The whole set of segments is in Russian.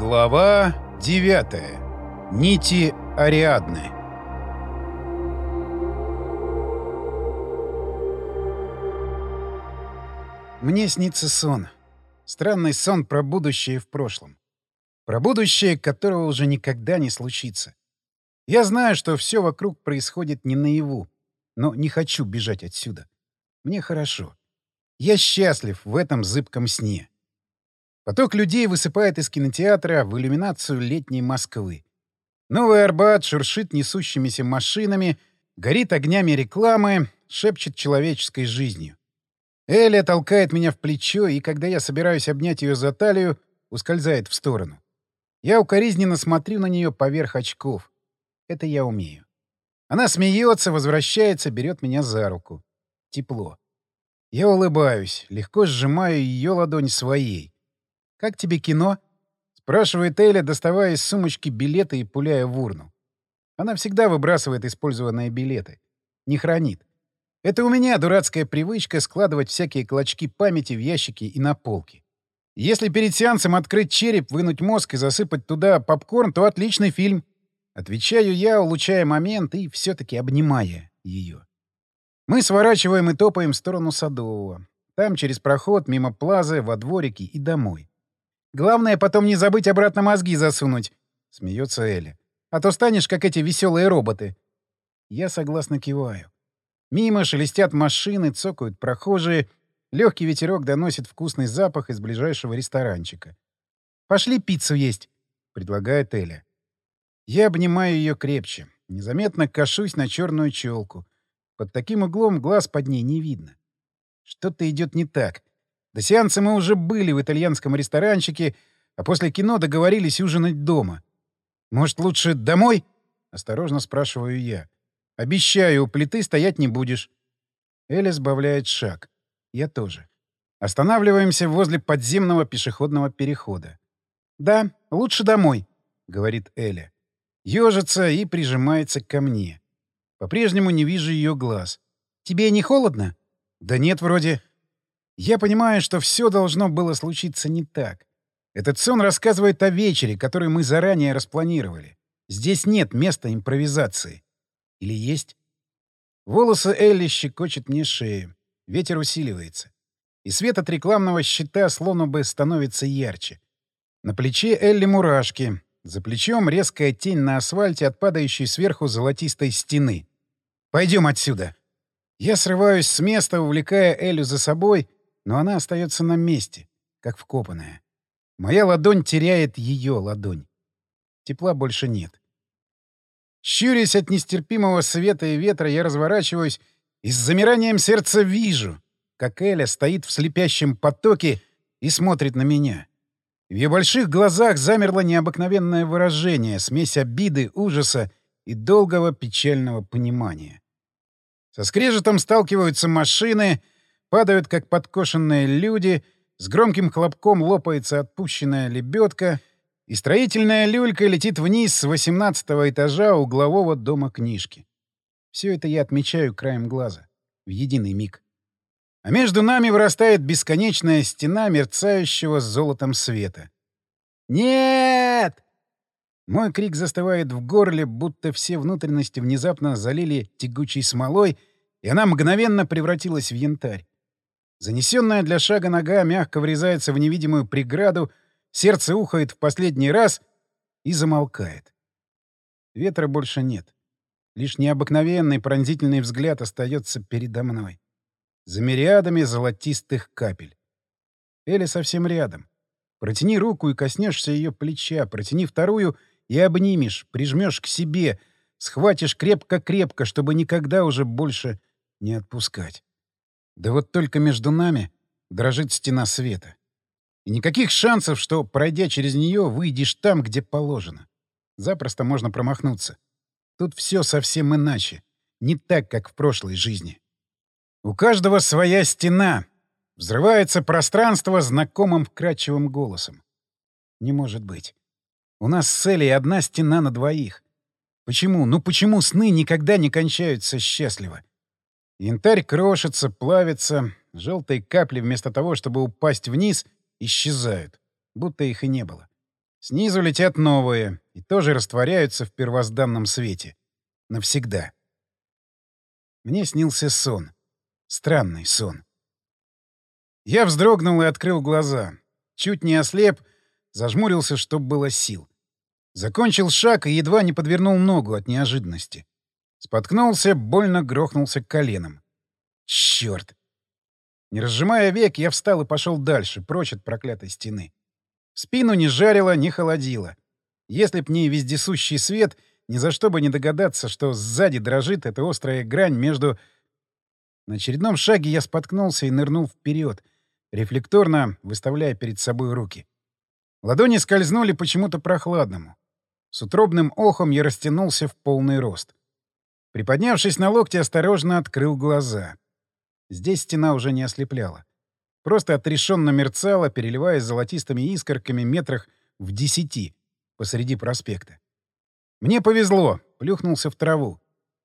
Глава 9. Нити Ариадны. Мне снится сон. Странный сон про будущее в прошлом. Про будущее, которого уже никогда не случится. Я знаю, что все вокруг происходит не наяву, но не хочу бежать отсюда. Мне хорошо. Я счастлив в этом зыбком сне. Поток людей высыпает из кинотеатра в иллюминацию летней Москвы. Новый Арбат шуршит несущимися машинами, горит огнями рекламы, шепчет человеческой жизнью. Эля толкает меня в плечо, и когда я собираюсь обнять ее за талию, ускользает в сторону. Я укоризненно смотрю на нее поверх очков. Это я умею. Она смеется, возвращается, берет меня за руку. Тепло. Я улыбаюсь, легко сжимаю ее ладонь своей. «Как тебе кино?» — спрашивает Эля, доставая из сумочки билеты и пуляя в урну. Она всегда выбрасывает использованные билеты. Не хранит. Это у меня дурацкая привычка складывать всякие клочки памяти в ящики и на полки. Если перед сеансом открыть череп, вынуть мозг и засыпать туда попкорн, то отличный фильм. Отвечаю я, улучшая момент и все-таки обнимая ее. Мы сворачиваем и топаем в сторону Садового. Там через проход, мимо плазы, во дворике и домой. Главное потом не забыть обратно мозги засунуть, — смеется Эля. А то станешь, как эти веселые роботы. Я согласно киваю. Мимо шелестят машины, цокают прохожие. Легкий ветерок доносит вкусный запах из ближайшего ресторанчика. «Пошли пиццу есть», — предлагает Эля. Я обнимаю ее крепче. Незаметно кашусь на черную челку. Под таким углом глаз под ней не видно. Что-то идет не так. До сеанса мы уже были в итальянском ресторанчике, а после кино договорились ужинать дома. «Может, лучше домой?» — осторожно спрашиваю я. «Обещаю, у плиты стоять не будешь». Эля сбавляет шаг. Я тоже. Останавливаемся возле подземного пешеходного перехода. «Да, лучше домой», — говорит Эля. Ёжится и прижимается ко мне. По-прежнему не вижу ее глаз. «Тебе не холодно?» «Да нет, вроде. Я понимаю, что все должно было случиться не так. Этот сон рассказывает о вечере, который мы заранее распланировали. Здесь нет места импровизации. Или есть? Волосы Элли щекочет мне шею. Ветер усиливается. И свет от рекламного щита словно бы становится ярче. На плече Элли мурашки. За плечом резкая тень на асфальте от падающей сверху золотистой стены. «Пойдем отсюда!» Я срываюсь с места, увлекая Элю за собой — но она остается на месте, как вкопанная. Моя ладонь теряет ее ладонь. Тепла больше нет. Щурясь от нестерпимого света и ветра, я разворачиваюсь и с замиранием сердца вижу, как Эля стоит в слепящем потоке и смотрит на меня. В ее больших глазах замерло необыкновенное выражение, смесь обиды, ужаса и долгого печального понимания. Со скрежетом сталкиваются машины, Падают, как подкошенные люди, с громким хлопком лопается отпущенная лебедка, и строительная люлька летит вниз с восемнадцатого этажа углового дома книжки. Все это я отмечаю краем глаза, в единый миг. А между нами вырастает бесконечная стена мерцающего с золотом света. «Нет!» Мой крик застывает в горле, будто все внутренности внезапно залили тягучей смолой, и она мгновенно превратилась в янтарь. Занесенная для шага нога мягко врезается в невидимую преграду, сердце ухает в последний раз и замолкает. Ветра больше нет. Лишь необыкновенный пронзительный взгляд остается передо мной. За мириадами золотистых капель. Эля совсем рядом. Протяни руку и коснешься ее плеча, протяни вторую и обнимешь, прижмешь к себе, схватишь крепко-крепко, чтобы никогда уже больше не отпускать. Да вот только между нами дрожит стена света. И никаких шансов, что, пройдя через нее, выйдешь там, где положено. Запросто можно промахнуться. Тут все совсем иначе. Не так, как в прошлой жизни. У каждого своя стена. Взрывается пространство знакомым вкрадчивым голосом. Не может быть. У нас с Элей одна стена на двоих. Почему? Ну почему сны никогда не кончаются счастливо? Янтарь крошится, плавится, желтые капли вместо того, чтобы упасть вниз, исчезают, будто их и не было. Снизу летят новые и тоже растворяются в первозданном свете. Навсегда. Мне снился сон. Странный сон. Я вздрогнул и открыл глаза. Чуть не ослеп, зажмурился, чтоб было сил. Закончил шаг и едва не подвернул ногу от неожиданности. Споткнулся, больно грохнулся коленом. Чёрт! Не разжимая век, я встал и пошел дальше, прочь от проклятой стены. Спину не жарило, не холодило. Если б не вездесущий свет, ни за что бы не догадаться, что сзади дрожит эта острая грань между... На очередном шаге я споткнулся и нырнул вперед, рефлекторно выставляя перед собой руки. Ладони скользнули почему-то прохладному. С утробным охом я растянулся в полный рост. Приподнявшись на локте, осторожно открыл глаза. Здесь стена уже не ослепляла. Просто отрешенно мерцала, переливаясь золотистыми искорками метрах в десяти посреди проспекта. Мне повезло, плюхнулся в траву.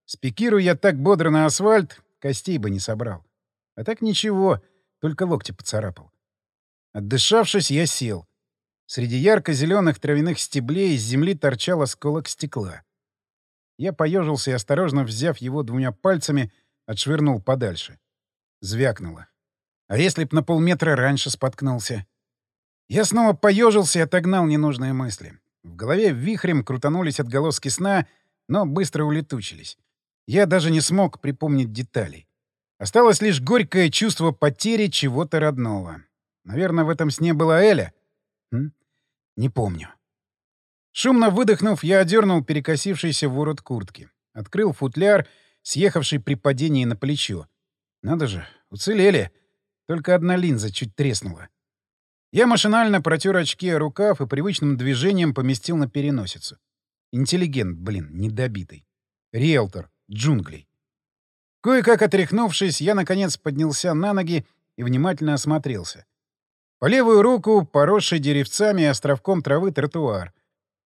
Спикирую я так бодро на асфальт, костей бы не собрал. А так ничего, только локти поцарапал. Отдышавшись, я сел. Среди ярко-зеленых травяных стеблей из земли торчал осколок стекла. Я поежился и, осторожно взяв его двумя пальцами, отшвырнул подальше. Звякнуло. А если б на полметра раньше споткнулся? Я снова поежился и отогнал ненужные мысли. В голове вихрем крутанулись отголоски сна, но быстро улетучились. Я даже не смог припомнить деталей. Осталось лишь горькое чувство потери чего-то родного. Наверное, в этом сне была Эля. Хм? Не помню. Шумно выдохнув, я одернул перекосившийся ворот куртки. Открыл футляр, съехавший при падении на плечо. Надо же, уцелели. Только одна линза чуть треснула. Я машинально протер очки о рукав и привычным движением поместил на переносицу. Интеллигент, блин, недобитый. Риэлтор, джунглей. Кое-как отряхнувшись, я, наконец, поднялся на ноги и внимательно осмотрелся. По левую руку, поросший деревцами и островком травы тротуар.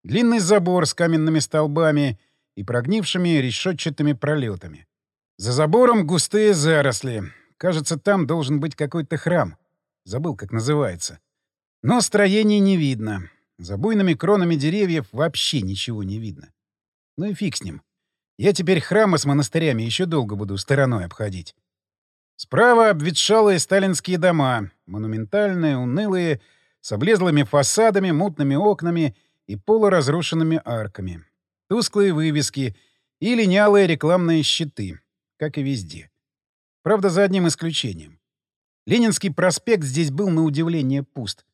Длинный забор с каменными столбами и прогнившими решетчатыми пролетами. За забором густые заросли. Кажется, там должен быть какой-то храм. Забыл, как называется. Но строений не видно. За буйными кронами деревьев вообще ничего не видно. Ну и фиг с ним. Я теперь храмы с монастырями еще долго буду стороной обходить. Справа обветшалые сталинские дома, монументальные, унылые, с облезлыми фасадами, мутными окнами и полуразрушенными арками. Тусклые вывески и линялые рекламные щиты, как и везде. Правда, за одним исключением. Ленинский проспект здесь был на удивление пуст.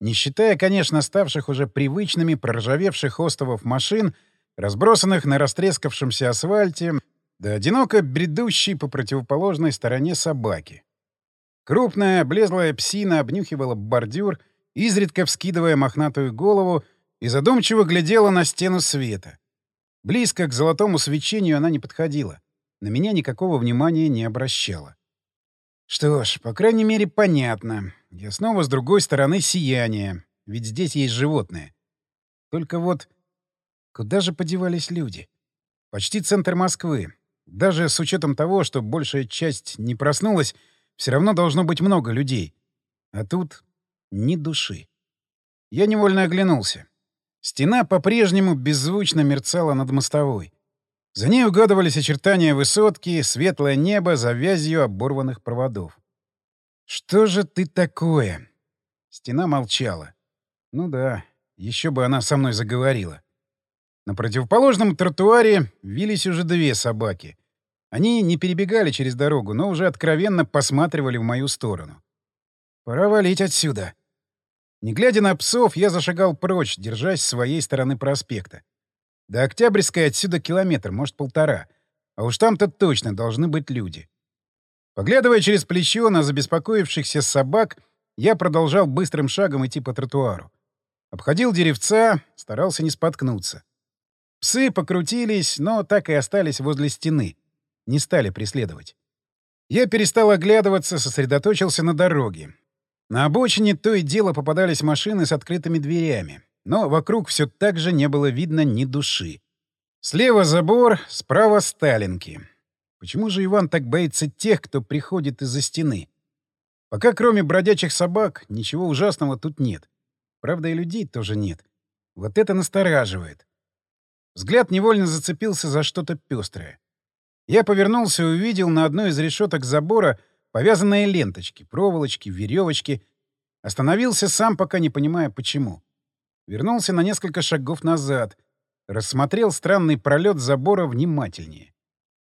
Не считая, конечно, ставших уже привычными проржавевших остовов машин, разбросанных на растрескавшемся асфальте, да одиноко бредущей по противоположной стороне собаки. Крупная, облезлая псина обнюхивала бордюр, изредка вскидывая мохнатую голову, и задумчиво глядела на стену света. Близко к золотому свечению она не подходила. На меня никакого внимания не обращала. Что ж, по крайней мере, понятно. Я снова с другой стороны сияния, ведь здесь есть животные. Только вот куда же подевались люди? Почти центр Москвы. Даже с учетом того, что большая часть не проснулась, все равно должно быть много людей. А тут ни души. Я невольно оглянулся. Стена по-прежнему беззвучно мерцала над мостовой. За ней угадывались очертания высотки, светлое небо за вязью оборванных проводов. «Что же ты такое?» Стена молчала. «Ну да, еще бы она со мной заговорила». На противоположном тротуаре вились уже две собаки. Они не перебегали через дорогу, но уже откровенно посматривали в мою сторону. «Пора валить отсюда». Не глядя на псов, я зашагал прочь, держась с своей стороны проспекта. До Октябрьской отсюда километр, может, полтора. А уж там-то точно должны быть люди. Поглядывая через плечо на забеспокоившихся собак, я продолжал быстрым шагом идти по тротуару. Обходил деревца, старался не споткнуться. Псы покрутились, но так и остались возле стены. Не стали преследовать. Я перестал оглядываться, сосредоточился на дороге. На обочине то и дело попадались машины с открытыми дверями. Но вокруг все так же не было видно ни души. Слева забор, справа сталинки. Почему же Иван так боится тех, кто приходит из-за стены? Пока кроме бродячих собак ничего ужасного тут нет. Правда, и людей тоже нет. Вот это настораживает. Взгляд невольно зацепился за что-то пестрое. Я повернулся и увидел на одной из решеток забора повязанные ленточки, проволочки, веревочки. Остановился сам, пока не понимая, почему. Вернулся на несколько шагов назад. Рассмотрел странный пролет забора внимательнее.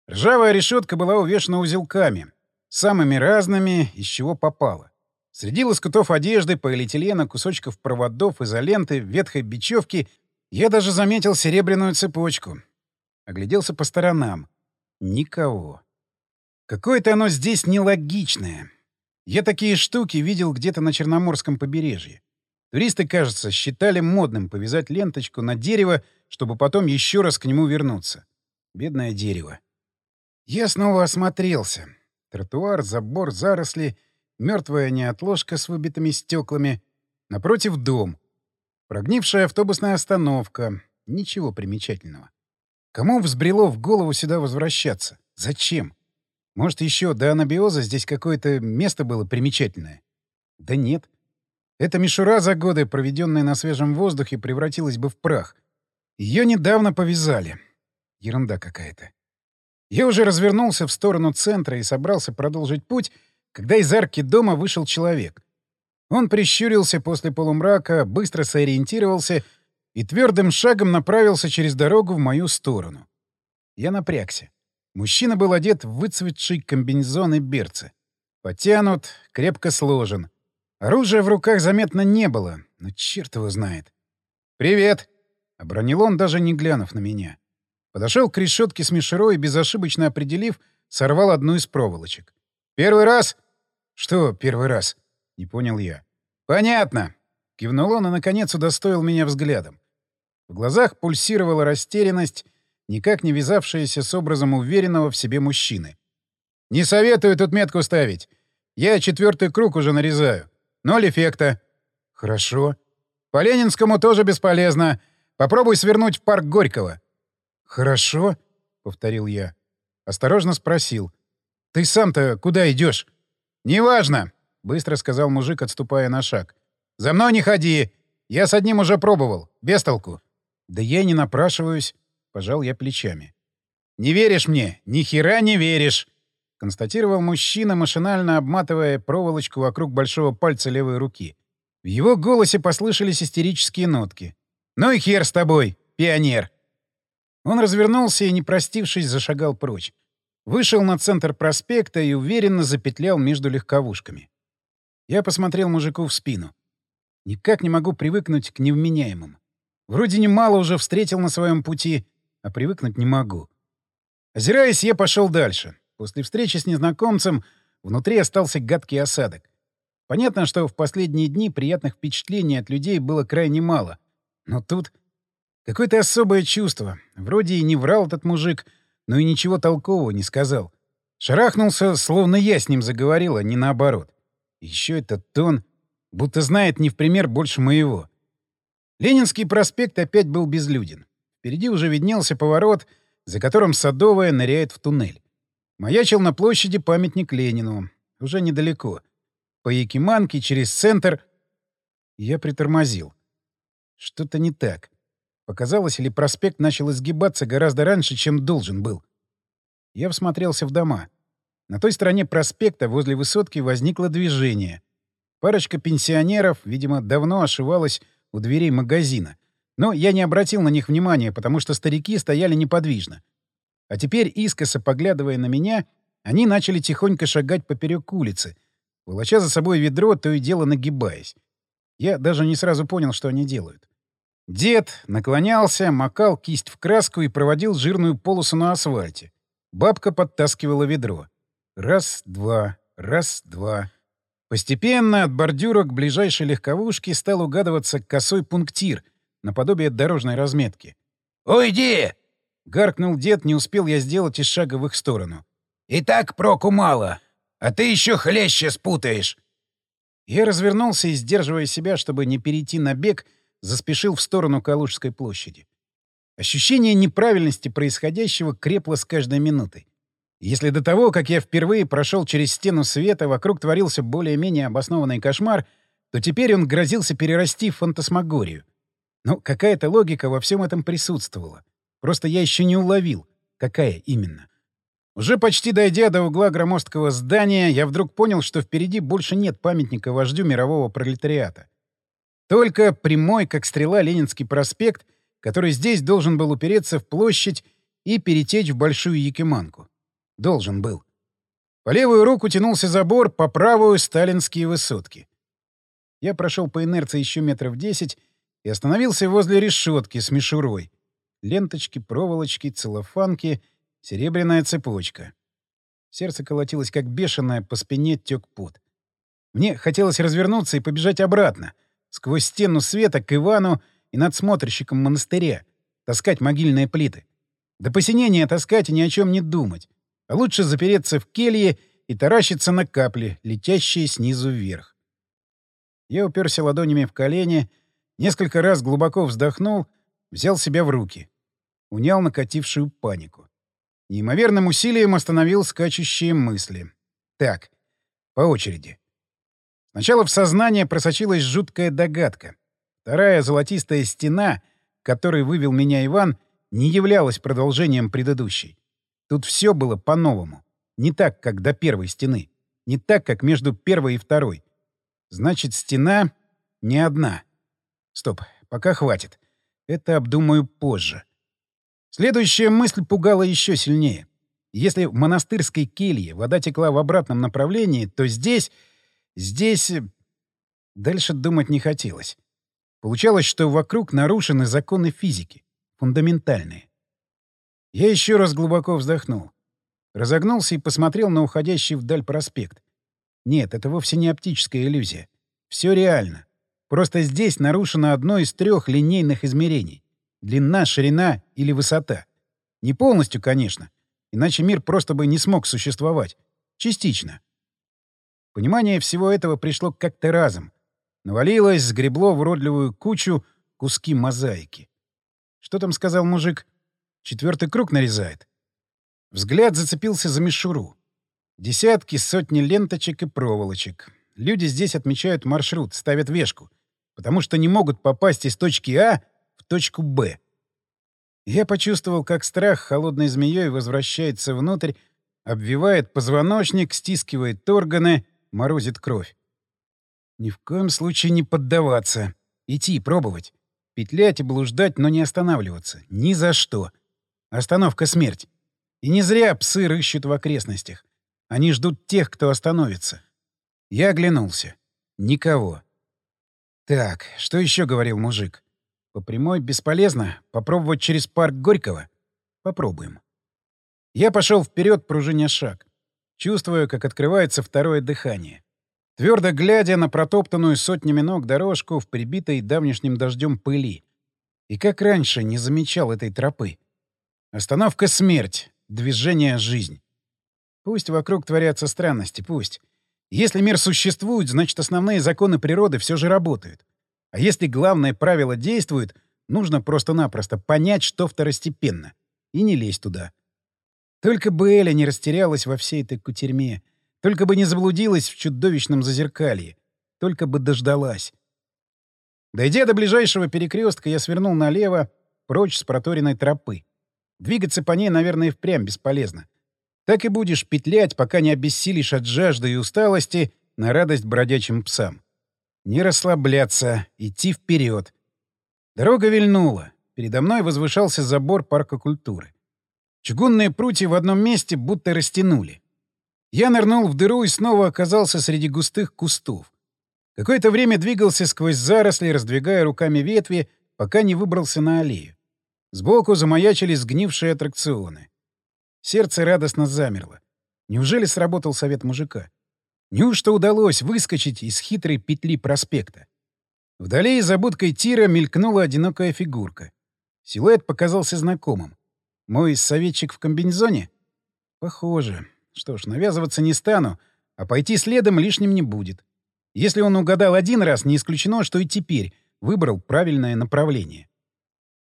Ржавая решетка была увешана узелками, самыми разными, из чего попало. Среди лоскутов одежды, полиэтилена, кусочков проводов, изоленты, ветхой бечевки я даже заметил серебряную цепочку. Огляделся по сторонам. Никого. Какое-то оно здесь нелогичное. Я такие штуки видел где-то на Черноморском побережье. Туристы, кажется, считали модным повязать ленточку на дерево, чтобы потом еще раз к нему вернуться. Бедное дерево. Я снова осмотрелся. Тротуар, забор, заросли — мертвая неотложка с выбитыми стеклами. Напротив — дом. Прогнившая автобусная остановка. Ничего примечательного. Кому взбрело в голову сюда возвращаться? Зачем? Может, еще до анабиоза здесь какое-то место было примечательное? Да нет. Эта мишура за годы, проведенная на свежем воздухе, превратилась бы в прах. Ее недавно повязали. Ерунда какая-то. Я уже развернулся в сторону центра и собрался продолжить путь, когда из арки дома вышел человек. Он прищурился после полумрака, быстро сориентировался и твердым шагом направился через дорогу в мою сторону. Я напрягся. Мужчина был одет в выцветший комбинезон и берцы. Потянут, крепко сложен. Оружия в руках заметно не было, но черт его знает. «Привет!» — обронил он, даже не глянув на меня. Подошел к решетке с мишерой и, безошибочно определив, сорвал одну из проволочек. «Первый раз?» «Что первый раз?» — не понял я. «Понятно!» — кивнул он и, наконец, удостоил меня взглядом. В глазах пульсировала растерянность, никак не вязавшаяся с образом уверенного в себе мужчины. «Не советую тут метку ставить. Я четвертый круг уже нарезаю. Ноль эффекта». «Хорошо». «По Ленинскому тоже бесполезно. Попробуй свернуть в парк Горького». «Хорошо», — повторил я. Осторожно спросил. «Ты сам-то куда идешь? «Неважно», — быстро сказал мужик, отступая на шаг. «За мной не ходи. Я с одним уже пробовал. Без толку». «Да я не напрашиваюсь», — пожал я плечами. «Не веришь мне? Ни хера не веришь!» — констатировал мужчина, машинально обматывая проволочку вокруг большого пальца левой руки. В его голосе послышались истерические нотки. «Ну и хер с тобой, пионер!» Он развернулся и, не простившись, зашагал прочь. Вышел на центр проспекта и уверенно запетлял между легковушками. Я посмотрел мужику в спину. Никак не могу привыкнуть к невменяемым. Вроде немало уже встретил на своем пути, а привыкнуть не могу. Озираясь, я пошел дальше. После встречи с незнакомцем внутри остался гадкий осадок. Понятно, что в последние дни приятных впечатлений от людей было крайне мало. Но тут какое-то особое чувство. Вроде и не врал этот мужик — но и ничего толкового не сказал. Шарахнулся, словно я с ним заговорила, не наоборот. Еще этот тон, будто знает не в пример больше моего. Ленинский проспект опять был безлюден. Впереди уже виднелся поворот, за которым Садовая ныряет в туннель. Маячил на площади памятник Ленину. Уже недалеко. По Якиманке через центр... Я притормозил. Что-то не так. Показалось, или проспект начал изгибаться гораздо раньше, чем должен был. Я всмотрелся в дома. На той стороне проспекта возле высотки возникло движение. Парочка пенсионеров, видимо, давно ошивалась у дверей магазина. Но я не обратил на них внимания, потому что старики стояли неподвижно. А теперь, искоса поглядывая на меня, они начали тихонько шагать поперек улицы, волоча за собой ведро, то и дело нагибаясь. Я даже не сразу понял, что они делают. Дед наклонялся, макал кисть в краску и проводил жирную полосу на асфальте. Бабка подтаскивала ведро. Раз, два, раз, два. Постепенно от бордюра к ближайшей легковушке стал угадываться косой пунктир, наподобие дорожной разметки. «Уйди!» — гаркнул дед, не успел я сделать и шага в их сторону. «И так проку мало, а ты еще хлеще спутаешь!» Я развернулся и, сдерживая себя, чтобы не перейти на бег, — заспешил в сторону Калужской площади. Ощущение неправильности происходящего крепло с каждой минутой. Если до того, как я впервые прошел через стену света, вокруг творился более-менее обоснованный кошмар, то теперь он грозился перерасти в фантасмагорию. Но какая-то логика во всем этом присутствовала. Просто я еще не уловил, какая именно. Уже почти дойдя до угла громоздкого здания, я вдруг понял, что впереди больше нет памятника вождю мирового пролетариата. Только прямой, как стрела, Ленинский проспект, который здесь должен был упереться в площадь и перетечь в Большую Якиманку. Должен был. По левую руку тянулся забор, по правую — сталинские высотки. Я прошел по инерции еще метров десять и остановился возле решетки с мишурой. Ленточки, проволочки, целлофанки — Серебряная цепочка. Сердце колотилось как бешеное, по спине тек пот. Мне хотелось развернуться и побежать обратно, сквозь стену света к Ивану и надсмотрщикам монастыря, таскать могильные плиты. До посинения таскать и ни о чем не думать. А лучше запереться в келье и таращиться на капли, летящие снизу вверх. Я уперся ладонями в колени, несколько раз глубоко вздохнул, взял себя в руки. Унял накатившую панику. Неимоверным усилием остановил скачущие мысли. Так, по очереди. Сначала в сознание просочилась жуткая догадка. Вторая золотистая стена, которой вывел меня Иван, не являлась продолжением предыдущей. Тут все было по-новому. Не так, как до первой стены. Не так, как между первой и второй. Значит, стена не одна. Стоп, пока хватит. Это обдумаю позже. Следующая мысль пугала еще сильнее. Если в монастырской келье вода текла в обратном направлении, то здесь... здесь... Э, дальше думать не хотелось. Получалось, что вокруг нарушены законы физики, фундаментальные. Я еще раз глубоко вздохнул. Разогнулся и посмотрел на уходящий вдаль проспект. Нет, это вовсе не оптическая иллюзия. Все реально. Просто здесь нарушено одно из трех линейных измерений. Длина, ширина или высота. Не полностью, конечно. Иначе мир просто бы не смог существовать. Частично. Понимание всего этого пришло как-то разом. Навалилось, сгребло в уродливую кучу куски мозаики. Что там сказал мужик? Четвертый круг нарезает. Взгляд зацепился за мишуру. Десятки, сотни ленточек и проволочек. Люди здесь отмечают маршрут, ставят вешку, потому что не могут попасть из точки А в точку «Б». Я почувствовал, как страх холодной змеей возвращается внутрь, обвивает позвоночник, стискивает органы, морозит кровь. Ни в коем случае не поддаваться. Идти, пробовать. Петлять и блуждать, но не останавливаться. Ни за что. Остановка — смерть. И не зря псы рыщут в окрестностях. Они ждут тех, кто остановится. Я оглянулся. Никого. Так, что еще говорил мужик? По прямой бесполезно. Попробовать через парк Горького? Попробуем. Я пошел вперед, пружиня шаг. Чувствуя, как открывается второе дыхание. Твердо глядя на протоптанную сотнями ног дорожку в прибитой давнешним дождем пыли. И как раньше не замечал этой тропы. Остановка — смерть, движение — жизнь. Пусть вокруг творятся странности, пусть. Если мир существует, значит, основные законы природы все же работают. А если главное правило действует, нужно просто-напросто понять, что второстепенно, и не лезть туда. Только бы Эля не растерялась во всей этой кутерьме, только бы не заблудилась в чудовищном зазеркалье, только бы дождалась. Дойдя до ближайшего перекрестка, я свернул налево, прочь с проторенной тропы. Двигаться по ней, наверное, впрямь бесполезно. Так и будешь петлять, пока не обессилишь от жажды и усталости на радость бродячим псам. Не расслабляться, идти вперед. Дорога вильнула. Передо мной возвышался забор парка культуры. Чугунные прутья в одном месте будто растянули. Я нырнул в дыру и снова оказался среди густых кустов. Какое-то время двигался сквозь заросли, раздвигая руками ветви, пока не выбрался на аллею. Сбоку замаячили сгнившие аттракционы. Сердце радостно замерло. Неужели сработал совет мужика? Неужто удалось выскочить из хитрой петли проспекта? Вдали за будкой тира мелькнула одинокая фигурка. Силуэт показался знакомым. Мой советчик в комбинезоне? Похоже. Что ж, навязываться не стану, а пойти следом лишним не будет. Если он угадал один раз, не исключено, что и теперь выбрал правильное направление.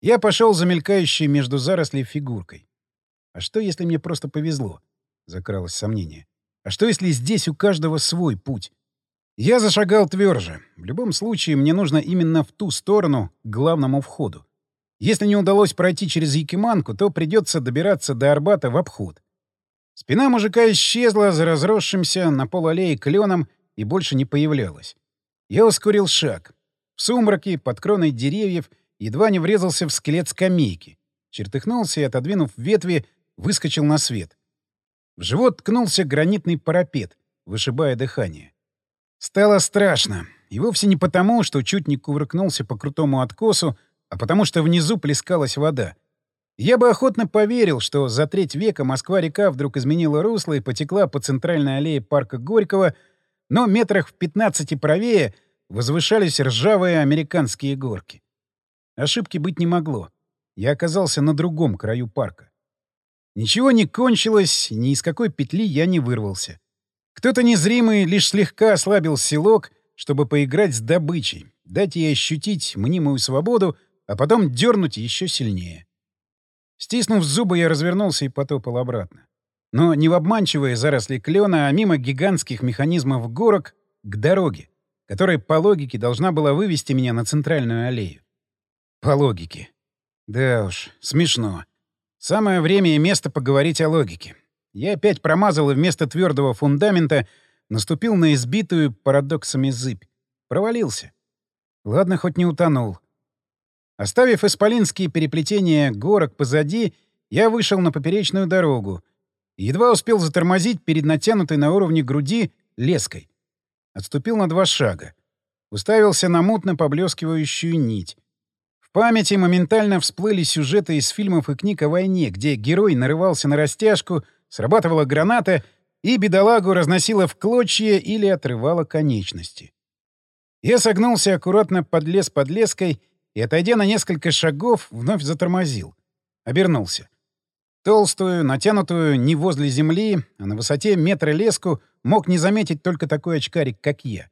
Я пошел за мелькающей между зарослей фигуркой. А что, если мне просто повезло? Закралось сомнение. А что, если здесь у каждого свой путь? Я зашагал тверже. В любом случае, мне нужно именно в ту сторону, к главному входу. Если не удалось пройти через Якиманку, то придется добираться до Арбата в обход. Спина мужика исчезла за разросшимся на пол аллеи кленом и больше не появлялась. Я ускорил шаг. В сумраке, под кроной деревьев, едва не врезался в скелет скамейки. Чертыхнулся и, отодвинув ветви, выскочил на свет. В живот ткнулся гранитный парапет, вышибая дыхание. Стало страшно. И вовсе не потому, что чуть не кувыркнулся по крутому откосу, а потому что внизу плескалась вода. Я бы охотно поверил, что за треть века Москва-река вдруг изменила русло и потекла по центральной аллее парка Горького, но метрах в 15 правее возвышались ржавые американские горки. Ошибки быть не могло. Я оказался на другом краю парка. Ничего не кончилось, ни из какой петли я не вырвался. Кто-то незримый лишь слегка ослабил селок, чтобы поиграть с добычей, дать ей ощутить мнимую свободу, а потом дернуть еще сильнее. Стиснув зубы, я развернулся и потопал обратно. Но не в обманчивые заросли клена, а мимо гигантских механизмов горок к дороге, которая по логике должна была вывести меня на центральную аллею. По логике. Да уж, смешно. Самое время и место поговорить о логике. Я опять промазал и вместо твердого фундамента наступил на избитую парадоксами зыбь. Провалился. Ладно, хоть не утонул. Оставив исполинские переплетения горок позади, я вышел на поперечную дорогу едва успел затормозить перед натянутой на уровне груди леской. Отступил на два шага. Уставился на мутно поблескивающую нить. В памяти моментально всплыли сюжеты из фильмов и книг о войне, где герой нарывался на растяжку, срабатывала граната и бедолагу разносила в клочья или отрывала конечности. Я согнулся аккуратно под лес под леской и, отойдя на несколько шагов, вновь затормозил. Обернулся. Толстую, натянутую не возле земли, а на высоте метра леску мог не заметить только такой очкарик, как я.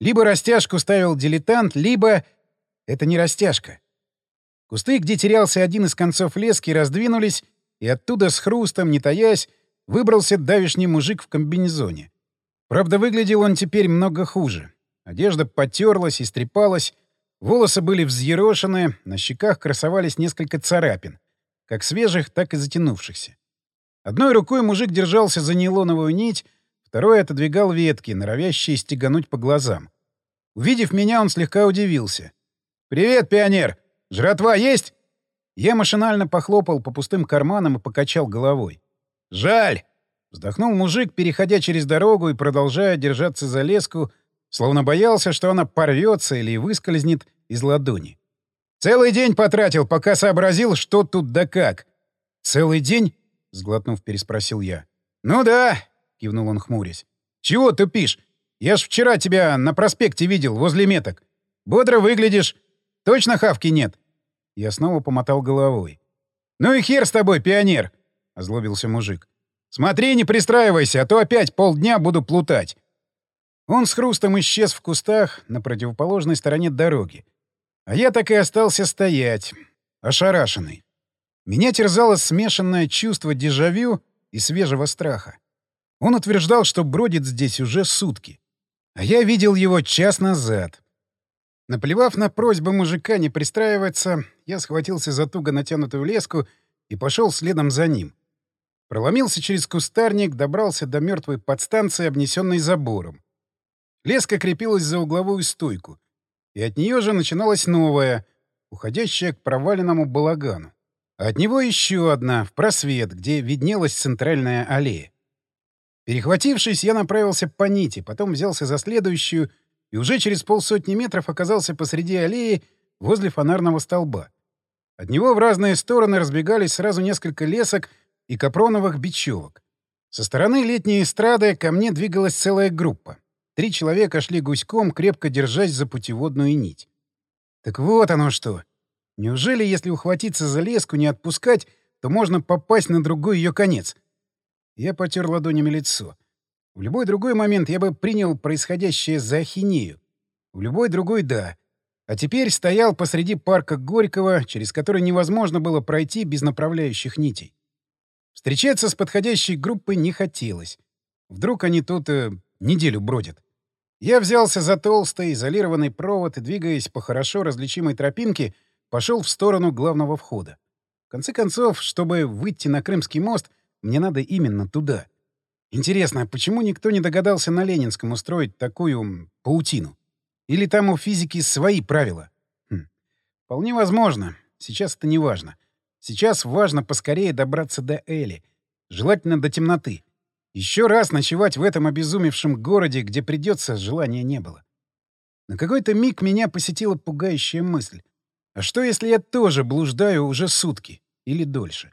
Либо растяжку ставил дилетант, либо... Это не растяжка. Кусты, где терялся один из концов лески, раздвинулись, и оттуда с хрустом, не таясь, выбрался давишний мужик в комбинезоне. Правда, выглядел он теперь много хуже. Одежда потерлась, истрепалась, Волосы были взъерошены, на щеках красовались несколько царапин, как свежих, так и затянувшихся. Одной рукой мужик держался за нейлоновую нить, второй отодвигал ветки, норовящие стегануть по глазам. Увидев меня, он слегка удивился. «Привет, пионер! Жратва есть?» Я машинально похлопал по пустым карманам и покачал головой. «Жаль!» — вздохнул мужик, переходя через дорогу и продолжая держаться за леску, словно боялся, что она порвется или выскользнет из ладони. «Целый день потратил, пока сообразил, что тут да как». «Целый день?» — сглотнув, переспросил я. «Ну да», — кивнул он, хмурясь. «Чего тупишь? Я ж вчера тебя на проспекте видел, возле меток. Бодро выглядишь. Точно хавки нет?» Я снова помотал головой. «Ну и хер с тобой, пионер!» — озлобился мужик. «Смотри, не пристраивайся, а то опять полдня буду плутать. Он с хрустом исчез в кустах на противоположной стороне дороги. А я так и остался стоять, ошарашенный. Меня терзало смешанное чувство дежавю и свежего страха. Он утверждал, что бродит здесь уже сутки. А я видел его час назад. Наплевав на просьбу мужика не пристраиваться, я схватился за туго натянутую леску и пошел следом за ним. Проломился через кустарник, добрался до мертвой подстанции, обнесенной забором. Леска крепилась за угловую стойку, и от нее же начиналась новая, уходящая к проваленному балагану. А от него еще одна, в просвет, где виднелась центральная аллея. Перехватившись, я направился по нити, потом взялся за следующую и уже через полсотни метров оказался посреди аллеи возле фонарного столба. От него в разные стороны разбегались сразу несколько лесок и капроновых бечевок. Со стороны летней эстрады ко мне двигалась целая группа. Три человека шли гуськом, крепко держась за путеводную нить. Так вот оно что. Неужели, если ухватиться за леску, не отпускать, то можно попасть на другой ее конец? Я потер ладонями лицо. В любой другой момент я бы принял происходящее за ахинею. В любой другой — да. А теперь стоял посреди парка Горького, через который невозможно было пройти без направляющих нитей. Встречаться с подходящей группой не хотелось. Вдруг они тут э, неделю бродят. Я взялся за толстый изолированный провод и, двигаясь по хорошо различимой тропинке, пошел в сторону главного входа. В конце концов, чтобы выйти на Крымский мост, мне надо именно туда. Интересно, а почему никто не догадался на Ленинском устроить такую паутину? Или там у физики свои правила? Хм. Вполне возможно. Сейчас это не важно. Сейчас важно поскорее добраться до Эли. Желательно до темноты. Еще раз ночевать в этом обезумевшем городе, где придется, желания не было. На какой-то миг меня посетила пугающая мысль. А что, если я тоже блуждаю уже сутки? Или дольше?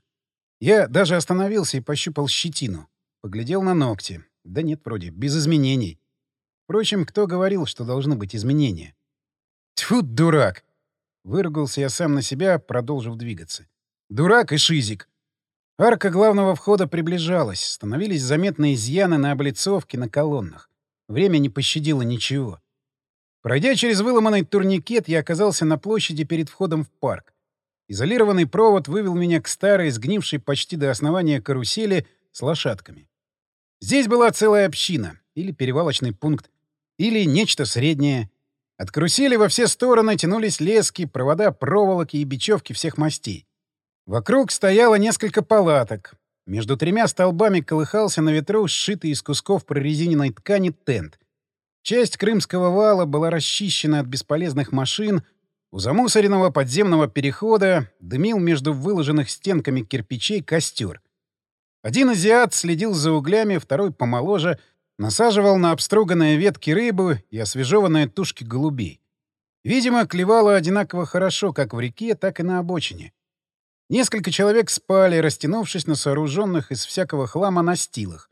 Я даже остановился и пощупал щетину. Поглядел на ногти. Да нет, вроде, без изменений. Впрочем, кто говорил, что должны быть изменения? Тьфу, дурак! Выругался я сам на себя, продолжив двигаться. Дурак и шизик. Арка главного входа приближалась, становились заметны изъяны на облицовке, на колоннах. Время не пощадило ничего. Пройдя через выломанный турникет, я оказался на площади перед входом в парк. Изолированный провод вывел меня к старой, сгнившей почти до основания карусели с лошадками. Здесь была целая община, или перевалочный пункт, или нечто среднее. От карусели во все стороны тянулись лески, провода, проволоки и бечевки всех мастей. Вокруг стояло несколько палаток. Между тремя столбами колыхался на ветру сшитый из кусков прорезиненной ткани тент. Часть крымского вала была расчищена от бесполезных машин. У замусоренного подземного перехода дымил между выложенных стенками кирпичей костер. Один азиат следил за углями, второй помоложе насаживал на обструганные ветки рыбы и освежеванные тушки голубей. Видимо, клевало одинаково хорошо как в реке, так и на обочине. Несколько человек спали, растянувшись на сооруженных из всякого хлама настилах.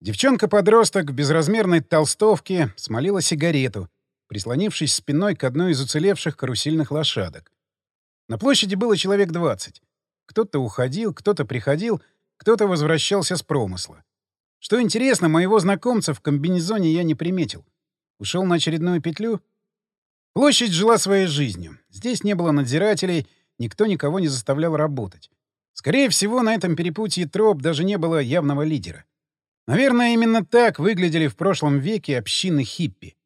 Девчонка-подросток в безразмерной толстовке смолила сигарету, прислонившись спиной к одной из уцелевших карусельных лошадок. На площади было человек 20. Кто-то уходил, кто-то приходил, кто-то возвращался с промысла. Что интересно, моего знакомца в комбинезоне я не приметил. Ушел на очередную петлю? Площадь жила своей жизнью. Здесь не было надзирателей — никто никого не заставлял работать. Скорее всего, на этом перепутье троп даже не было явного лидера. Наверное, именно так выглядели в прошлом веке общины хиппи.